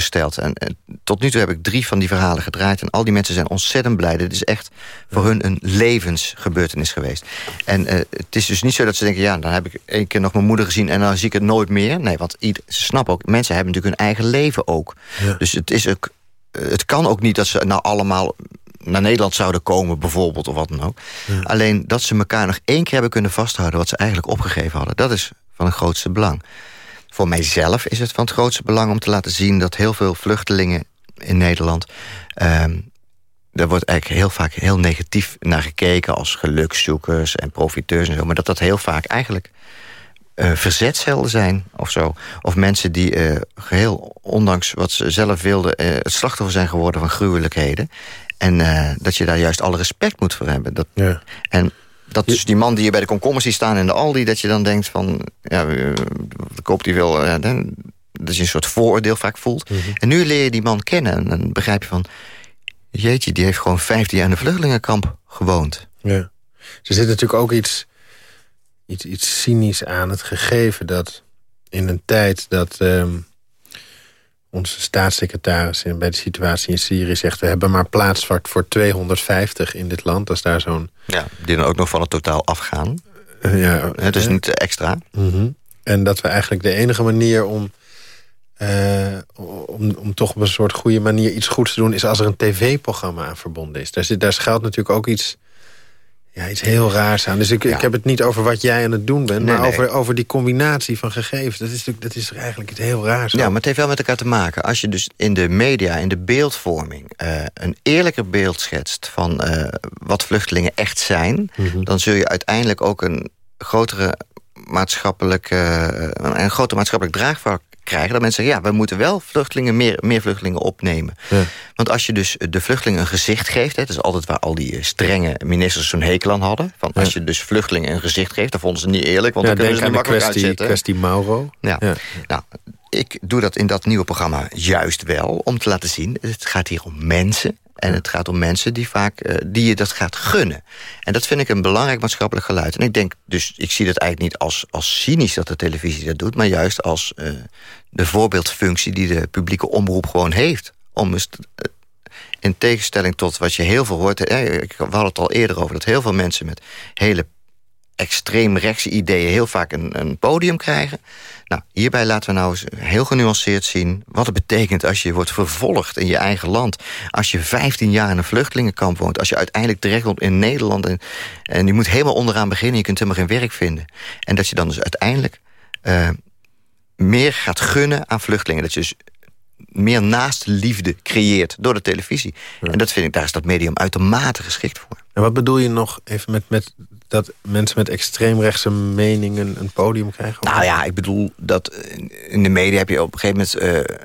[SPEAKER 6] En, en tot nu toe heb ik drie van die verhalen gedraaid... en al die mensen zijn ontzettend blij. Dit is echt voor hun een levensgebeurtenis geweest. En eh, het is dus niet zo dat ze denken... ja, dan heb ik één keer nog mijn moeder gezien... en dan zie ik het nooit meer. Nee, want ieder, ze snappen ook... mensen hebben natuurlijk hun eigen leven ook. Dus het, is ook, het kan ook niet dat ze nou allemaal naar Nederland zouden komen... bijvoorbeeld, of wat dan ook. Alleen dat ze elkaar nog één keer hebben kunnen vasthouden... wat ze eigenlijk opgegeven hadden. Dat is van het grootste belang. Voor mijzelf is het van het grootste belang om te laten zien... dat heel veel vluchtelingen in Nederland... ehm, daar wordt eigenlijk heel vaak heel negatief naar gekeken... als gelukszoekers en profiteurs en zo. Maar dat dat heel vaak eigenlijk verzetcelden zijn of zo. Of mensen die eh, geheel, ondanks wat ze zelf wilden... eh, het slachtoffer zijn geworden van gruwelijkheden. En dat je daar juist alle respect moet voor hebben. Dat,
[SPEAKER 3] Ja.
[SPEAKER 6] En dat dus die man die je bij de komkommers ziet staan in de Aldi... dat je dan denkt van, ja, eh, wat koopt hij wel... eh, dat je een soort vooroordeel vaak voelt. En nu leer je die man kennen en dan begrijp je van... jeetje, die heeft gewoon 15 jaar in een vluchtelingenkamp gewoond.
[SPEAKER 3] Ja. Er zit natuurlijk ook iets, iets, iets cynisch aan het gegeven dat in een tijd dat ehm, onze staatssecretaris bij de situatie in Syrië zegt... we hebben maar plaats voor, voor 250 in dit land. Is daar zo'n...
[SPEAKER 6] Ja, die dan ook nog van het totaal afgaan.
[SPEAKER 3] eh, ja,
[SPEAKER 6] Het is niet extra.
[SPEAKER 3] mhm. En dat we eigenlijk de enige manier om, eh, om, om toch op een soort goede manier iets goeds te doen... is als er een tv-programma aan verbonden is. Daar, zit, daar schuilt natuurlijk ook iets, ja, iets heel raars aan. Dus ik, ik heb het niet over wat jij aan het doen bent...
[SPEAKER 6] Nee,
[SPEAKER 3] maar
[SPEAKER 6] nee.
[SPEAKER 3] Over, over die combinatie van gegevens. Dat is, dat is eigenlijk iets heel raars
[SPEAKER 6] Ja, maar het heeft wel met elkaar te maken. Als je dus in de media, in de beeldvorming... eh, een eerlijker beeld schetst van eh, wat vluchtelingen echt zijn...
[SPEAKER 3] Mhm.
[SPEAKER 6] dan zul je uiteindelijk ook een grotere maatschappelijke, eh, een groter maatschappelijk draagvlak krijgen. Dat mensen zeggen, ja, we moeten wel vluchtelingen, meer, meer vluchtelingen opnemen.
[SPEAKER 3] Ja.
[SPEAKER 6] Want als je dus de vluchtelingen een gezicht geeft... Hè, dat is altijd waar al die eh, strenge ministers zo'n hekel aan hadden. Van, Als je dus vluchtelingen een gezicht geeft, dan vonden ze niet eerlijk... want
[SPEAKER 3] Ja,
[SPEAKER 6] dan kunnen ze niet makkelijk
[SPEAKER 3] kwestie,
[SPEAKER 6] uitzetten.
[SPEAKER 3] kwestie Mauro.
[SPEAKER 6] Ja.
[SPEAKER 3] Ja.
[SPEAKER 6] Nou, ik doe dat in dat nieuwe programma juist wel... om te laten zien, het gaat hier om mensen... en het gaat om mensen die, vaak, eh, die je dat gaat gunnen. En dat vind ik een belangrijk maatschappelijk geluid. En ik denk dus, ik zie dat eigenlijk niet als, als cynisch dat de televisie dat doet... maar juist als eh, de voorbeeldfunctie die de publieke omroep gewoon heeft. Om eh, in tegenstelling tot wat je heel veel hoort... we hadden het al eerder over dat heel veel mensen met hele extreemrechtse ideeën heel vaak een, een podium krijgen. Nou, hierbij laten we nou eens heel genuanceerd zien... wat het betekent als je wordt vervolgd in je eigen land. Als je 15 jaar in een vluchtelingenkamp woont. Als je uiteindelijk terechtkomt in Nederland... en, en je moet helemaal onderaan beginnen, je kunt helemaal geen werk vinden. En dat je dan dus uiteindelijk eh, meer gaat gunnen aan vluchtelingen. Dat je dus meer naast liefde creëert door de televisie. En dat vind ik, daar is dat medium uitermate geschikt voor.
[SPEAKER 3] En wat bedoel je nog even met, met dat mensen met extreemrechtse meningen een podium krijgen?
[SPEAKER 6] Nou ja, ik bedoel dat in de media heb je op een gegeven moment... eh,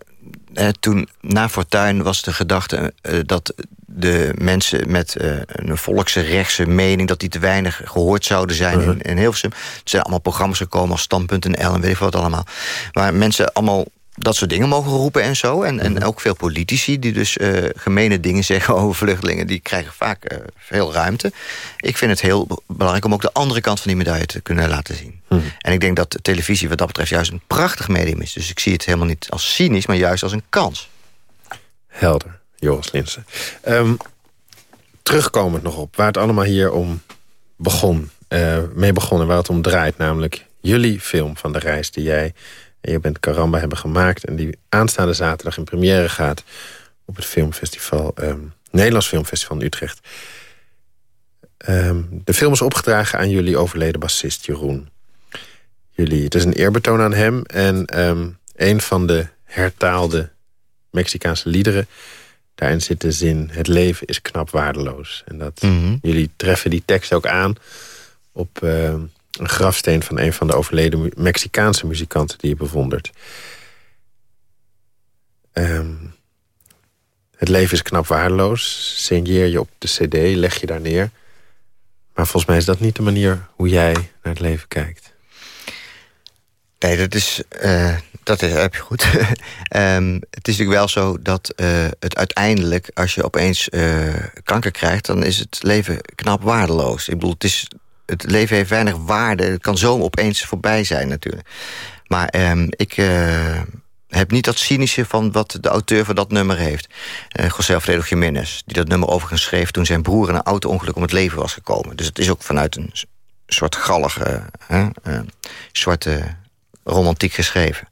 [SPEAKER 6] eh, toen na Fortuyn was de gedachte eh, dat de mensen met eh, een volkse rechtse mening... dat die te weinig gehoord zouden zijn in, in Hilversum. Er zijn allemaal programma's gekomen als Stand.nl en weet ik wat allemaal. Waar mensen allemaal dat soort dingen mogen roepen en zo. En, en ook veel politici die dus eh gemene dingen zeggen over vluchtelingen... die krijgen vaak eh, veel ruimte. Ik vind het heel be- belangrijk om ook de andere kant van die medaille te kunnen laten zien. En ik denk dat de televisie wat dat betreft juist een prachtig medium is. Dus ik zie het helemaal niet als cynisch, maar juist als een kans.
[SPEAKER 3] Helder, Joris Linsen. Ehm, terugkomend nog op waar het allemaal hier om begon. eh, mee begon en waar het om draait. Namelijk jullie film van de reis die jij en je bent Karamba hebben gemaakt. En die aanstaande zaterdag in première gaat op het filmfestival. ehm, Nederlands Filmfestival in Utrecht. Ehm, de film is opgedragen aan jullie overleden bassist Jeroen. Jullie, het is een eerbetoon aan hem. En ehm, een van de hertaalde Mexicaanse liederen... daarin zit de zin... het leven is knap waardeloos. En dat jullie treffen die tekst ook aan... op een grafsteen van een van de overleden Mexicaanse muzikanten... die je bewondert. Ehm, het leven is knap waardeloos. Signeer je op de cd, leg je daar neer. Maar volgens mij is dat niet de manier hoe jij naar het leven kijkt.
[SPEAKER 6] Nee, dat is, eh, dat is, heb je goed. Ehm, het is natuurlijk wel zo dat eh, het uiteindelijk, als je opeens eh, kanker krijgt, dan is het leven knap waardeloos. Ik bedoel, het, is, het leven heeft weinig waarde. Het kan zo opeens voorbij zijn natuurlijk. Maar ehm, ik eh, heb niet dat cynische van wat de auteur van dat nummer heeft. Eh José Alfredo Jiménez, die dat nummer overigens schreef... toen zijn broer in een auto-ongeluk om het leven was gekomen. Dus het is ook vanuit een soort gallige, hè, eh, zwarte romantiek geschreven.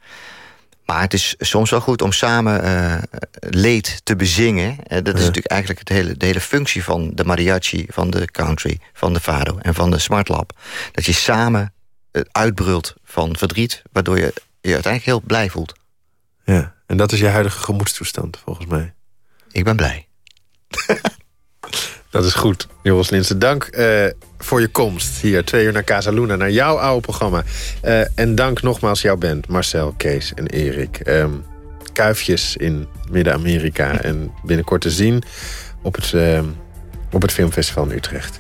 [SPEAKER 6] Maar het is soms wel goed om samen eh, leed te bezingen. Eh, dat is natuurlijk eigenlijk het hele, de hele functie van de mariachi, van de country, van de fado en van de smart lab. Dat je samen het uitbrult van verdriet, waardoor je je uiteindelijk heel blij voelt.
[SPEAKER 3] Ja, en dat is je huidige gemoedstoestand, volgens mij.
[SPEAKER 6] Ik ben blij.
[SPEAKER 3] Dat is goed, Joris Linsen. Dank eh, voor je komst hier. Twee uur naar Casa Luna, naar jouw oude programma. Eh, en dank nogmaals jouw band, Marcel, Kees en Erik. Ehm, kuifjes in Midden-Amerika en binnenkort te zien op het, ehm, op het Filmfestival in Utrecht.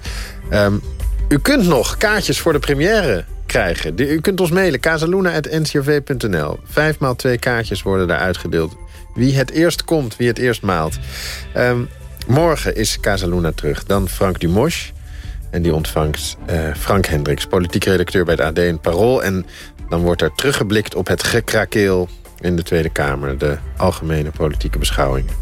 [SPEAKER 3] Ehm, u kunt nog kaartjes voor de première krijgen. U kunt ons mailen, casaluna.ncrv.nl. Vijf maal twee kaartjes worden daar uitgedeeld. Wie het eerst komt, wie het eerst maalt. Morgen is Casaluna terug. Dan Frank Dumosch. En die ontvangt eh, Frank Hendricks, politiek redacteur bij het AD en Parool. En dan wordt er teruggeblikt op het gekrakeel in de Tweede Kamer. De algemene politieke beschouwingen.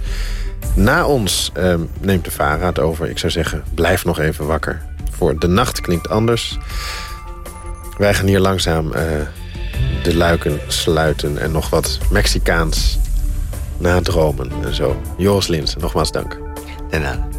[SPEAKER 3] Na ons ehm, neemt de VARA het over. Ik zou zeggen, blijf nog even wakker. Voor De Nacht Klinkt Anders. Wij gaan hier langzaam eh, de luiken sluiten en nog wat Mexicaans nadromen en zo. Joris Lins, nogmaals dank.
[SPEAKER 6] Daarna.